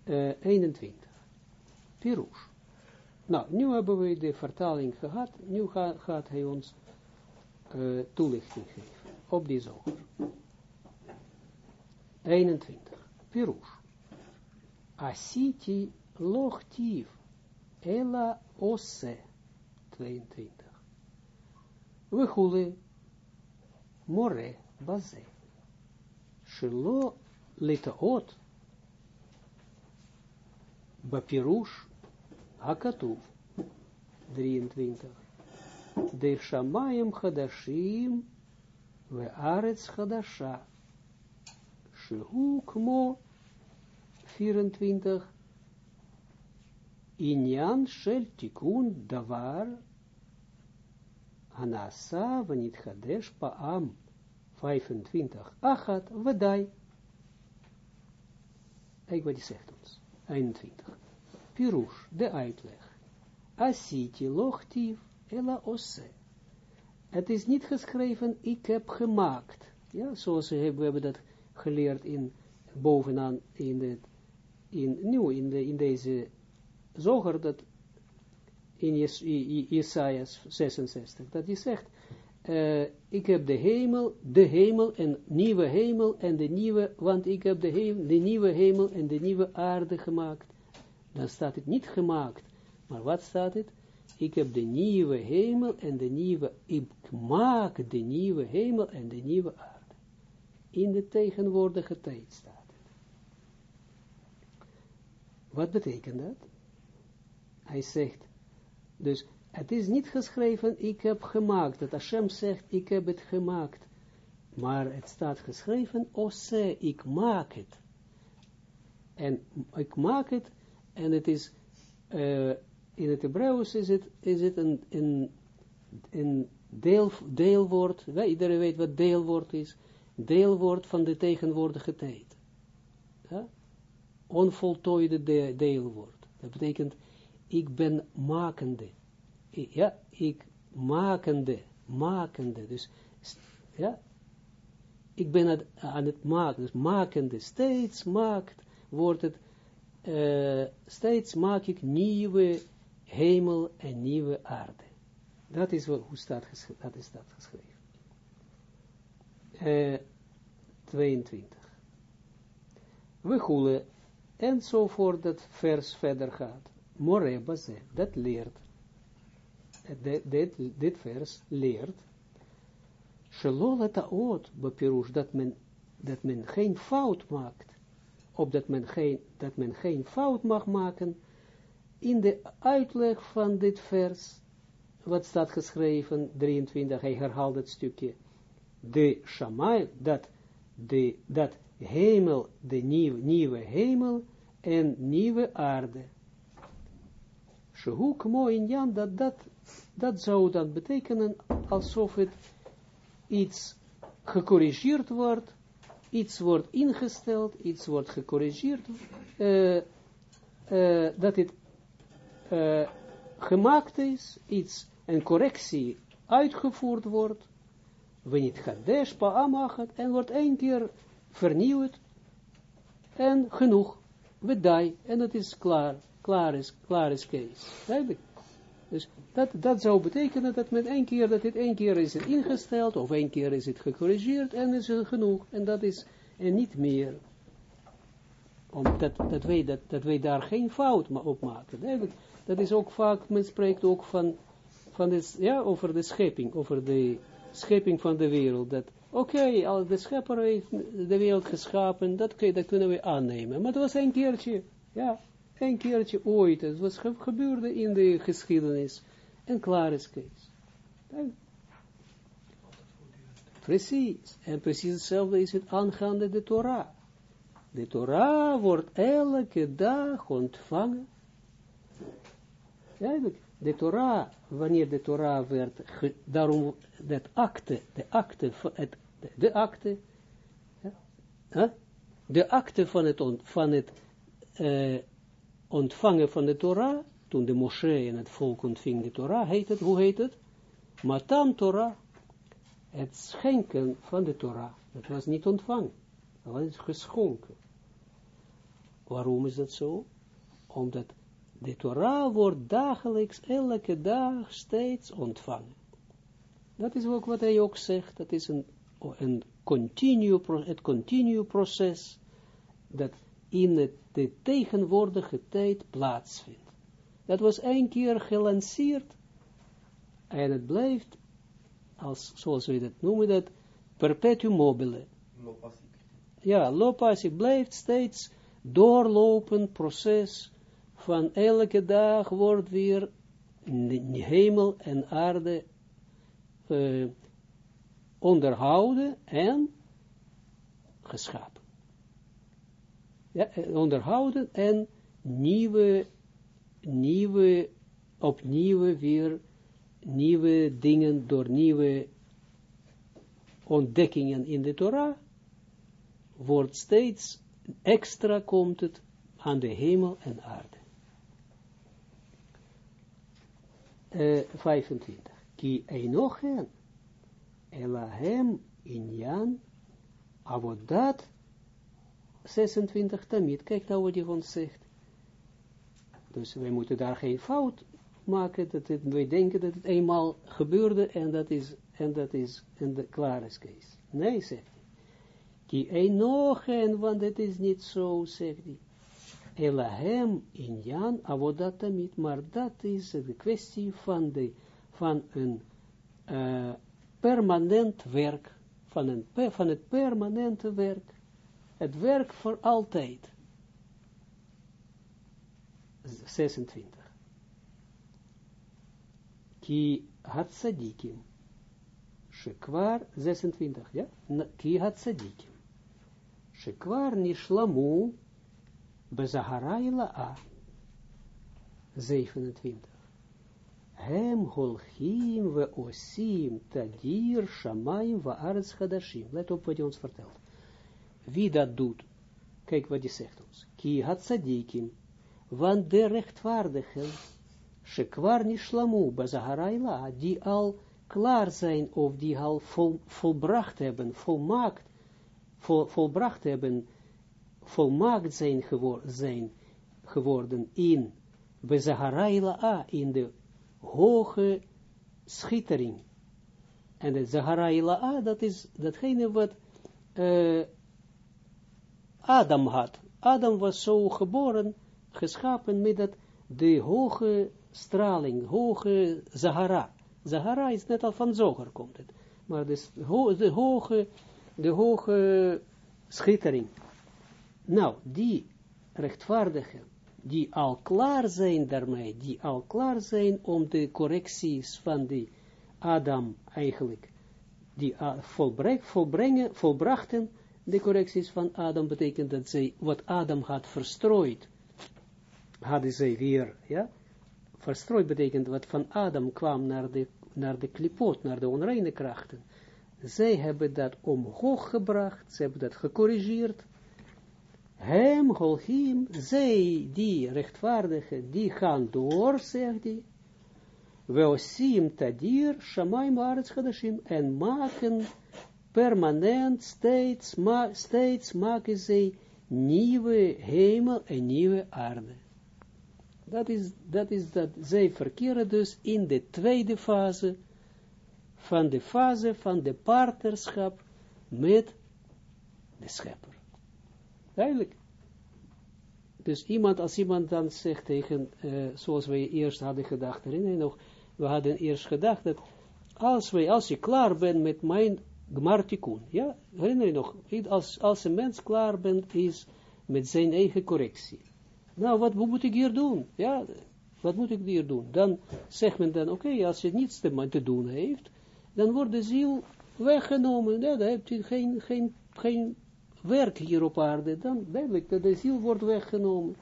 [SPEAKER 1] Uh, 21. Pirush. Nou, nu hebben we de vertaling gehad, nu gaat hij ons uh, toelichting geven op die zoger. 21. Pirush. Asiti lochtiv ela ose 22. We goelen more baze. Shelo litaot bapirush hakatuv 23. De shamayim chadashim we arets chadasha. Shehu kmo 24. Inyan shel tikun davar Hanasa, wanneer Hadesh Paam, 25. Achat, Vadai. Kijk wat hij zegt ons. 21. Pirush, de uitleg. Asiti lochtiv ela ose. Het is niet geschreven, ik heb gemaakt. Ja, zoals we hebben dat geleerd in, bovenaan, in, de, in, nu, in, de, in deze zoger, dat in Jesaja 66, dat hij zegt, uh, ik heb de hemel, de hemel en nieuwe hemel en de nieuwe, want ik heb de, hemel, de nieuwe hemel en de nieuwe aarde gemaakt dan staat het niet gemaakt. Maar wat staat het? Ik heb de nieuwe hemel en de nieuwe, ik maak de nieuwe hemel en de nieuwe aarde. In de tegenwoordige tijd staat het. Wat betekent dat? Hij zegt, dus het is niet geschreven, ik heb gemaakt, dat Hashem zegt, ik heb het gemaakt. Maar het staat geschreven, ose, ik maak het. En ik maak het en het is, uh, in het Hebreeuws is het, is het een, een, deel, deelwoord, iedereen weet wat deelwoord is, deelwoord van de tegenwoordige tijd. Onvoltooide de, deelwoord. Dat betekent, ik ben makende. Ja, ik makende, makende. Dus, ja, ik ben het, aan het maken, dus makende, steeds maakt, wordt het uh, steeds maak ik nieuwe hemel en nieuwe aarde. Dat is wat, hoe staat dat is dat geschreven. Uh, 22. We goelen, enzovoort, dat vers verder gaat. Zegt, dat leert, dit, vers leert, Shalol oot bepirush, dat men, dat men geen fout maakt, opdat men geen, dat men geen fout mag maken, in de uitleg van dit vers, wat staat geschreven, 23, hij herhaalt het stukje, de shamai, dat, de, dat hemel, de nieuwe hemel en nieuwe aarde. Shehu mooi in Jan, dat, dat, dat zou dan betekenen alsof het iets gecorrigeerd wordt, iets wordt ingesteld, iets wordt gecorrigeerd, uh, uh, dat het uh, gemaakt is, iets, een correctie uitgevoerd wordt, wanneer het Gadesh Pa'amachat, en wordt één keer vernieuwd, en genoeg, dai, en het is klaar, klaar is, klaar is case. Duidelijk. Dus dat, dat zou betekenen dat met één keer, dat dit één keer is het ingesteld, of één keer is het gecorrigeerd, en is het genoeg, en dat is, en niet meer. Omdat dat wij, dat, dat wij daar geen fout op maken. Dat is ook vaak, men spreekt ook van, van dit, ja, over de schepping, over de schepping van de wereld. Dat, oké, als de schepper heeft de wereld geschapen, dat, dat kunnen we aannemen. Maar het was een keertje, ja, een keertje ooit, het was gebeurde in de geschiedenis. En klaar is kees. Precies. En precies hetzelfde is het aangaande de Torah. De Torah wordt elke dag ontvangen. De Torah, wanneer de Torah werd, daarom dat akte, de akte, het, de akte, de akte van het, van het uh, ontvangen van de Torah, toen de moschee en het volk ontving de Torah, heet het, hoe heet het? Matan Torah, het schenken van de Torah, dat was niet ontvangen, dat was geschonken. Waarom is dat zo? Omdat de Torah wordt dagelijks, elke dag, steeds ontvangen. Dat is ook wat hij ook zegt, dat is een, een continue, het continue proces, dat in de tegenwoordige tijd plaatsvindt. Dat was een keer gelanceerd, en het blijft, als, zoals we dat noemen, dat perpetuum mobile. Ja, lopasik blijft steeds doorlopend proces, van elke dag wordt weer hemel en aarde uh, onderhouden en geschapen. Ja, eh, onderhouden en nieuwe, nieuwe, opnieuw weer nieuwe dingen door nieuwe ontdekkingen in de Torah, wordt steeds extra komt het aan de hemel en aarde. 25. Ki einochen, elahem inyan, avodat, 26 tamid. Kijk nou wat hij ons zegt. Dus wij moeten daar geen fout maken, dat het, wij denken dat het eenmaal gebeurde en dat is, en dat is, en de is Kees. Nee, zegt hij. Ki einochen, want het is niet zo, zegt hij. Elahem in Jan avodatamit, maar dat is de kwestie van, de, van een uh, permanent werk, van, een, van het permanente werk, het werk voor altijd. 26. Ki had sadikim. Shekwar 26, ja? Ki had sadikim. Shekwar nishlamu Bezahara A. 27. Hem holchim we osim tadir shamayim wa arets hadashim. Let op wat hij ons vertelt. Wie dat doet, kijk wat hij zegt ons. Ki had sadikim, want de rechtvaardigen, shekwar nishlamu bezahara die al klaar zijn, of die al vol, volbracht hebben, volmaakt, vol, volbracht hebben, volmaakt zijn, zijn geworden in Bezaharaila in de hoge schittering. En de Zaharaila dat is datgene wat Adam had. Adam was zo geboren, geschapen met dat de hoge straling, hoge Zahara. Zahara is net al van zoger komt het. Maar de, de hoge, de hoge schittering. Nou, die rechtvaardigen, die al klaar zijn daarmee, die al klaar zijn om de correcties van die Adam eigenlijk, die uh, volbrengen, volbrachten, de correcties van Adam betekent dat zij, wat Adam had verstrooid, hadden zij weer, ja, verstrooid betekent wat van Adam kwam naar de, naar de klipot, naar de onreine krachten. Zij hebben dat omhoog gebracht, ze hebben dat gecorrigeerd, hem, holchim, zij, die rechtvaardigen, die gaan door, zegt hij. Weosim tadir, shamayim arets hadashim, en maken permanent, steeds, ma, steeds maken zij nieuwe hemel en nieuwe aarde. Dat is, dat is zij verkeren dus in de tweede fase, van de fase van de partnerschap met de schepper. Duidelijk. Dus iemand, als iemand dan zegt tegen, uh, zoals wij eerst hadden gedacht, je nog, we hadden eerst gedacht dat als, wij, als je klaar bent met mijn gmartikun, ja, herinner je nog, als, als een mens klaar bent is met zijn eigen correctie. Nou, wat moet ik hier doen? Ja, wat moet ik hier doen? Dan zegt men dan, oké, als je niets te, te doen heeft, dan wordt de ziel weggenomen. Ja, dan heb je geen, geen, geen werk hier op aarde, dan duidelijk de ziel wordt weggenomen.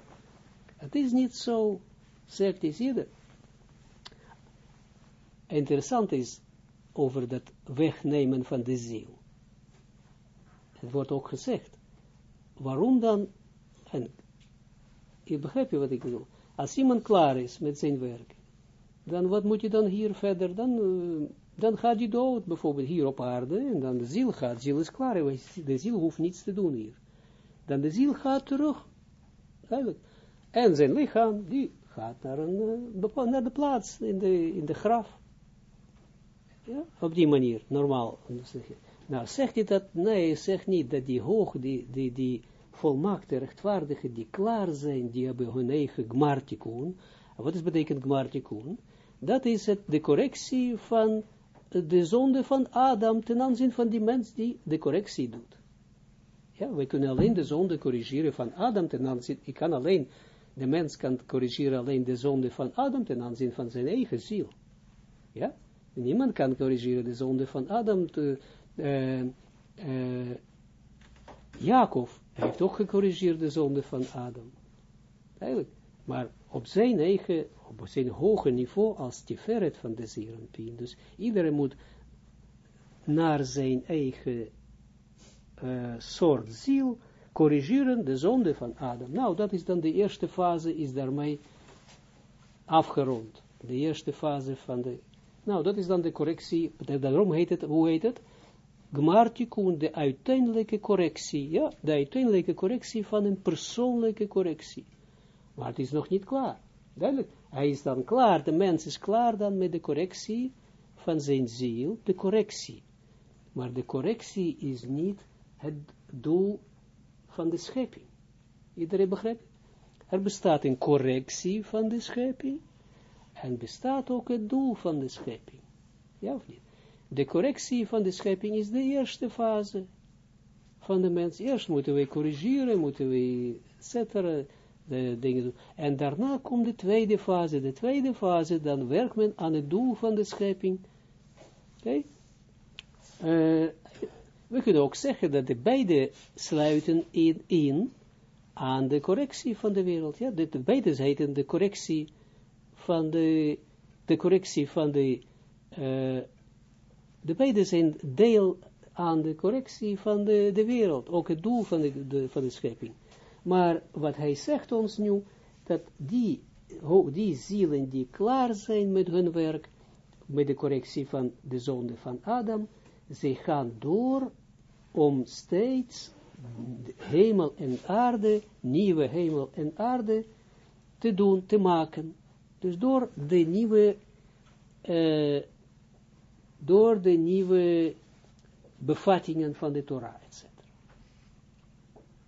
[SPEAKER 1] Het is niet zo, zegt hij, zie je Interessant is over dat wegnemen van de ziel. Het wordt ook gezegd. Waarom dan, en je begrijpt wat ik bedoel, als iemand klaar is met zijn werk, dan wat moet je dan hier verder, dan uh, dan gaat hij dood, bijvoorbeeld hier op aarde, en dan de ziel gaat, ziel is klaar, de ziel hoeft niets te doen hier. Dan de ziel gaat terug, eigenlijk. En zijn lichaam, die gaat naar, een, uh, naar de plaats, in de, in de graf. Ja, op die manier, normaal. Nou, zegt hij dat? Nee, zegt niet dat die hoog, die, die, die volmaakte rechtvaardigen, die klaar zijn, die hebben hun eigen gmartikun. Wat is betekent gmartikun? Dat is het, de correctie van de zonde van Adam ten aanzien van die mens die de correctie doet. Ja, we kunnen alleen de zonde corrigeren van Adam ten aanzien, ik kan alleen, de mens kan corrigeren alleen de zonde van Adam ten aanzien van zijn eigen ziel. Ja, niemand kan corrigeren de zonde van Adam te, uh, uh, Jacob heeft ook gecorrigeerd de zonde van Adam. Eigenlijk. Maar op zijn eigen, op zijn hoge niveau als tiferet van de Zerenpien. Dus iedereen moet naar zijn eigen uh, soort ziel corrigeren de zonde van Adam. Nou, dat is dan de eerste fase, is daarmee afgerond. De eerste fase van de, nou, dat is dan de correctie, daarom heet het, hoe heet het? Gmartikun, de uiteindelijke correctie, ja, de uiteindelijke correctie van een persoonlijke correctie. Maar het is nog niet klaar. Duidelijk. Hij is dan klaar, de mens is klaar dan met de correctie van zijn ziel, de correctie. Maar de correctie is niet het doel van de schepping. Iedereen begrijpt? Er bestaat een correctie van de schepping, en bestaat ook het doel van de schepping. Ja of niet? De correctie van de schepping is de eerste fase van de mens. Eerst moeten we corrigeren, moeten we, etc de dingen doen. En daarna komt de tweede fase. De tweede fase, dan werkt men aan het doel van de schepping. Oké? Uh, we kunnen ook zeggen dat de beide sluiten in, aan de correctie van de wereld. Ja, de, de beide zijn de correctie van de, de correctie van de, uh, de beide zijn deel aan de correctie van de, de wereld, ook het doel van de, van de schepping. Maar wat hij zegt ons nu, dat die, die zielen die klaar zijn met hun werk, met de correctie van de zonde van Adam, ze gaan door om steeds hemel en aarde, nieuwe hemel en aarde, te doen, te maken. Dus door de nieuwe, uh, door de nieuwe bevattingen van de Torah, etc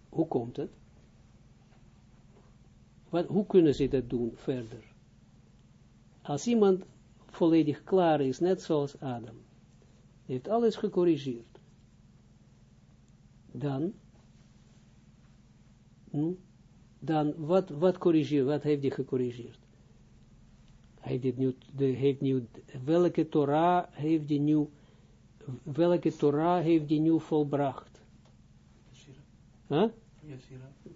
[SPEAKER 1] Hoe komt het? Hoe kunnen ze dat doen verder? Als iemand volledig klaar is, net zoals Adam, heeft alles gecorrigeerd, dan, hm, dan wat, wat corrigeert, wat heeft hij gecorrigeerd? Heeft nu, de, heeft nu, welke Torah heeft hij nu, welke Torah heeft volbracht?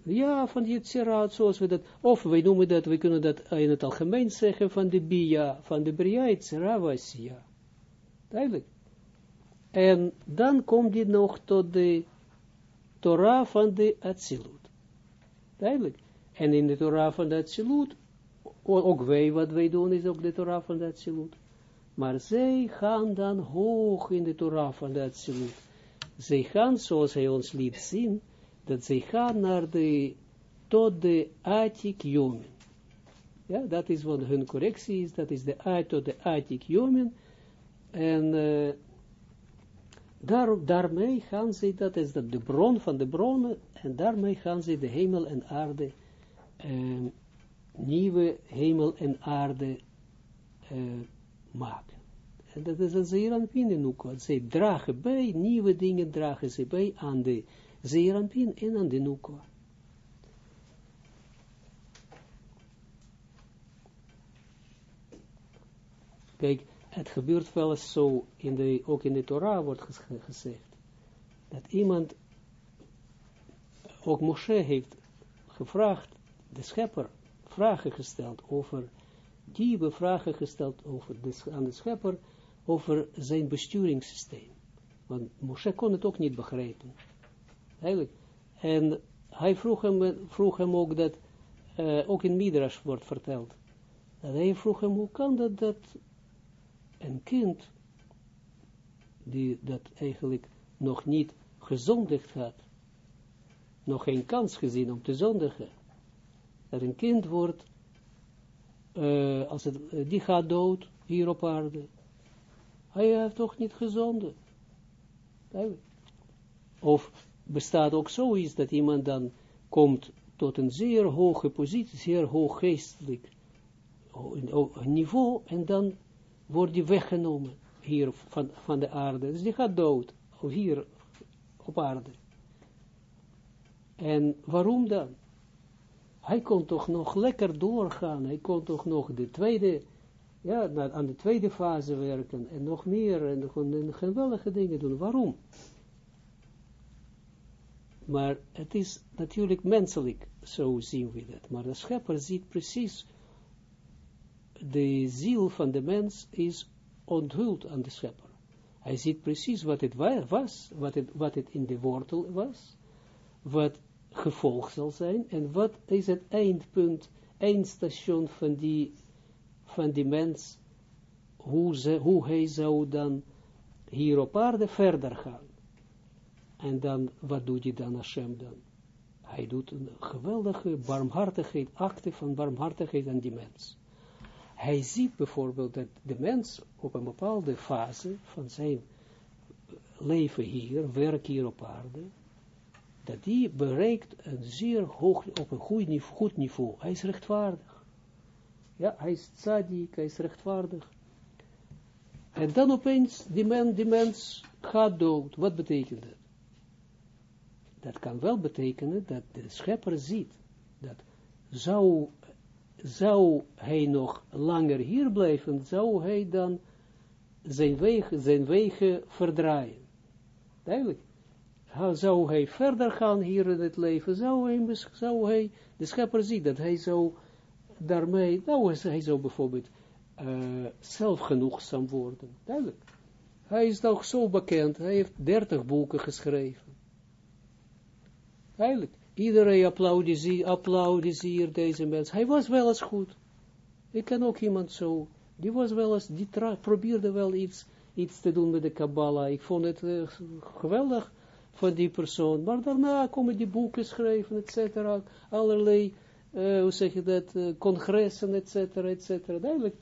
[SPEAKER 1] Ja, van Yetziraat, zoals we dat, of wij noemen dat, we kunnen dat in het algemeen zeggen, van de Bia, van de Bria, Yetzira was ja. Duidelijk. En dan komt hij nog tot de Torah van de Atsilut. Duidelijk. En in de Torah van de Atsilut, ook wij, wat wij doen, is ook de Torah van de Atsilut. Maar zij gaan dan hoog in de Torah van de Atsilut. Zij gaan, zoals hij ons liet zien, dat zij gaan naar de, tot de Atik Jomen. Ja, dat is wat hun correctie is, dat is de tot de Atik Jomen. En uh, daar, daarmee gaan ze, dat is dat de bron van de bronnen, en daarmee gaan ze de hemel en aarde, uh, nieuwe hemel en aarde uh, maken. En dat is een zeer aanpinen ook, want zij dragen bij, nieuwe dingen dragen ze bij aan de Zeerampin en aan de. Kijk, het gebeurt wel eens zo, in de, ook in de Torah wordt gezegd, dat iemand, ook Moshe heeft gevraagd, de schepper, vragen gesteld over, diepe vragen gesteld over aan de schepper, over zijn besturingssysteem. Want Moshe kon het ook niet begrijpen. Eigenlijk. En hij vroeg hem, vroeg hem ook dat, uh, ook in Midrash wordt verteld, dat hij vroeg hem, hoe kan dat dat een kind, die dat eigenlijk nog niet gezondigd had, nog geen kans gezien om te zondigen, dat een kind wordt, uh, als het, uh, die gaat dood hier op aarde, hij heeft toch niet gezonden. Of bestaat ook zoiets dat iemand dan komt tot een zeer hoge positie, zeer hoog geestelijk niveau, en dan wordt die weggenomen hier van, van de aarde. Dus die gaat dood, hier op aarde. En waarom dan? Hij kon toch nog lekker doorgaan, hij kon toch nog de tweede, ja, aan de tweede fase werken, en nog meer, en, geweldige dingen doen. Waarom? Maar het is natuurlijk menselijk, zo zien we dat. Maar de schepper ziet precies, de ziel van de mens is onthuld aan de schepper. Hij ziet precies wat het was, wat het, wat het in de wortel was, wat gevolg zal zijn, en wat is het eindpunt, eindstation van die, van die mens, hoe, ze, hoe hij zou dan hier op aarde verder gaan. En dan, wat doet hij dan, Hashem dan? Hij doet een geweldige barmhartigheid, acte van barmhartigheid aan die mens. Hij ziet bijvoorbeeld dat de mens op een bepaalde fase van zijn leven hier, werk hier op aarde, dat die bereikt een zeer hoog, op een goed niveau, goed niveau. Hij is rechtvaardig. Ja, hij is tzadik, hij is rechtvaardig. En dan opeens, die, men, die mens gaat dood. Wat betekent dat? dat kan wel betekenen dat de schepper ziet, dat zou, zou hij nog langer hier blijven, zou hij dan zijn wegen, zijn wegen verdraaien. Duidelijk. Zou hij verder gaan hier in het leven, zou hij, zou hij de schepper ziet dat hij zou daarmee, nou hij zou bijvoorbeeld uh, zelfgenoegzaam worden. Duidelijk. Hij is nog zo bekend, hij heeft dertig boeken geschreven. Eigenlijk, iedereen applaudisseert, applaudisseert deze mens. Hij was wel eens goed. Ik ken ook iemand zo, die was wel eens, die probeerde wel iets, te doen met de Kabbalah. Ik vond het uh, geweldig van die persoon. Maar daarna komen die boeken schrijven, et cetera. Allerlei, uh, hoe zeg je dat, uh, congressen, et cetera, et cetera. Duidelijk.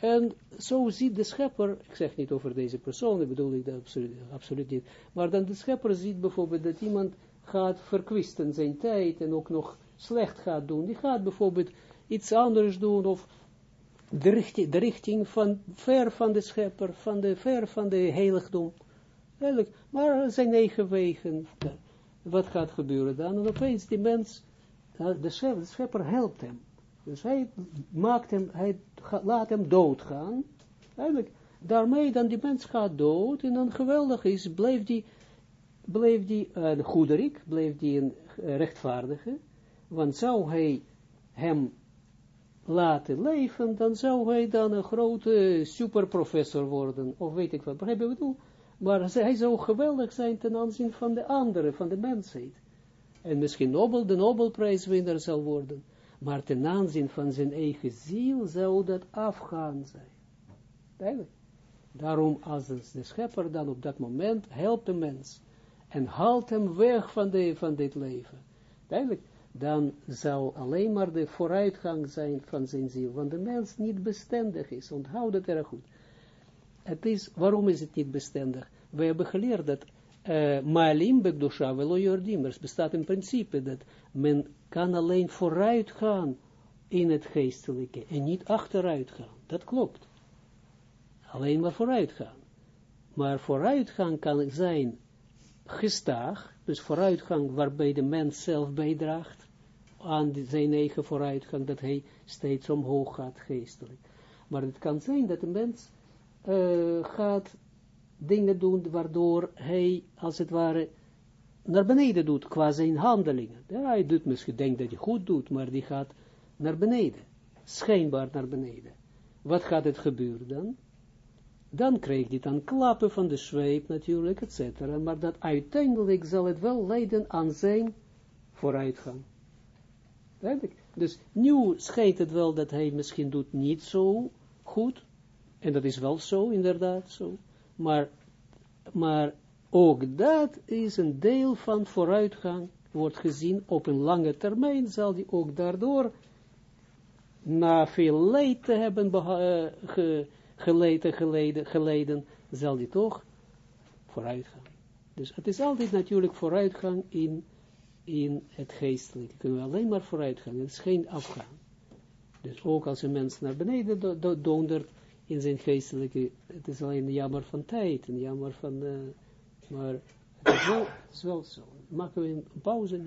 [SPEAKER 1] En zo ziet de schepper, ik zeg niet over deze persoon, ik bedoel ik dat absoluut, absoluut niet, maar dan de schepper ziet bijvoorbeeld dat iemand gaat verkwisten zijn tijd en ook nog slecht gaat doen. Die gaat bijvoorbeeld iets anders doen of de richting, de richting van ver van de schepper, van de ver van de heiligdom. Eigenlijk, maar zijn eigen wegen. Wat gaat gebeuren dan? En opeens die mens, de schepper, de schepper helpt hem. Dus hij maakt hem, hij laat hem doodgaan. Eigenlijk, daarmee dan die mens gaat dood en dan geweldig is, blijft die, blijft die een goederik, blijft die een rechtvaardige, want zou hij hem laten leven, dan zou hij dan een grote superprofessor worden, of weet ik wat, begrijp je wat ik bedoel? Maar hij zou geweldig zijn ten aanzien van de anderen, van de mensheid. En misschien Nobel, de Nobelprijswinnaar zal worden. Maar ten aanzien van zijn eigen ziel zou dat afgaan zijn. Duidelijk. Daarom, als de schepper dan op dat moment helpt de mens en haalt hem weg van, dit leven. Duidelijk. Dan zou alleen maar de vooruitgang zijn van zijn ziel. Want de mens niet bestendig is. Onthoud het erg goed. Het is, waarom is het niet bestendig? We hebben geleerd dat Maalim bekdosha velo jordim. Er bestaat een principe dat men kan alleen vooruit gaan in het geestelijke en niet achteruit gaan. Dat klopt. Alleen maar vooruit gaan. Maar vooruitgang kan zijn gestaag, dus vooruitgang waarbij de mens zelf bijdraagt aan zijn eigen vooruitgang, dat hij steeds omhoog gaat geestelijk. Maar het kan zijn dat de mens gaat dingen doen waardoor hij, als het ware, naar beneden doet, qua zijn handelingen. Ja, hij doet misschien, denkt dat hij goed doet, maar die gaat naar beneden. Schijnbaar naar beneden. Wat gaat het gebeuren dan? Dan krijgt hij dan klappen van de zweep natuurlijk, etc. Maar dat uiteindelijk zal het wel leiden aan zijn vooruitgang. Dus nu schijnt het wel dat hij misschien doet niet zo goed. En dat is wel zo, inderdaad zo. Maar, maar ook dat is een deel van vooruitgang, wordt gezien op een lange termijn, zal die ook daardoor, na veel leed te hebben geleden, geleden, geleden, zal die toch vooruitgaan. Dus het is altijd natuurlijk vooruitgang in, in het geestelijke. Kunnen we alleen maar vooruitgaan, het is geen afgaan. Dus ook als een mens naar beneden dondert, in zijn geestelijke, het is alleen jammer van tijd, een jammer van, uh, maar het is, wel, het is wel zo. Maken we een pauze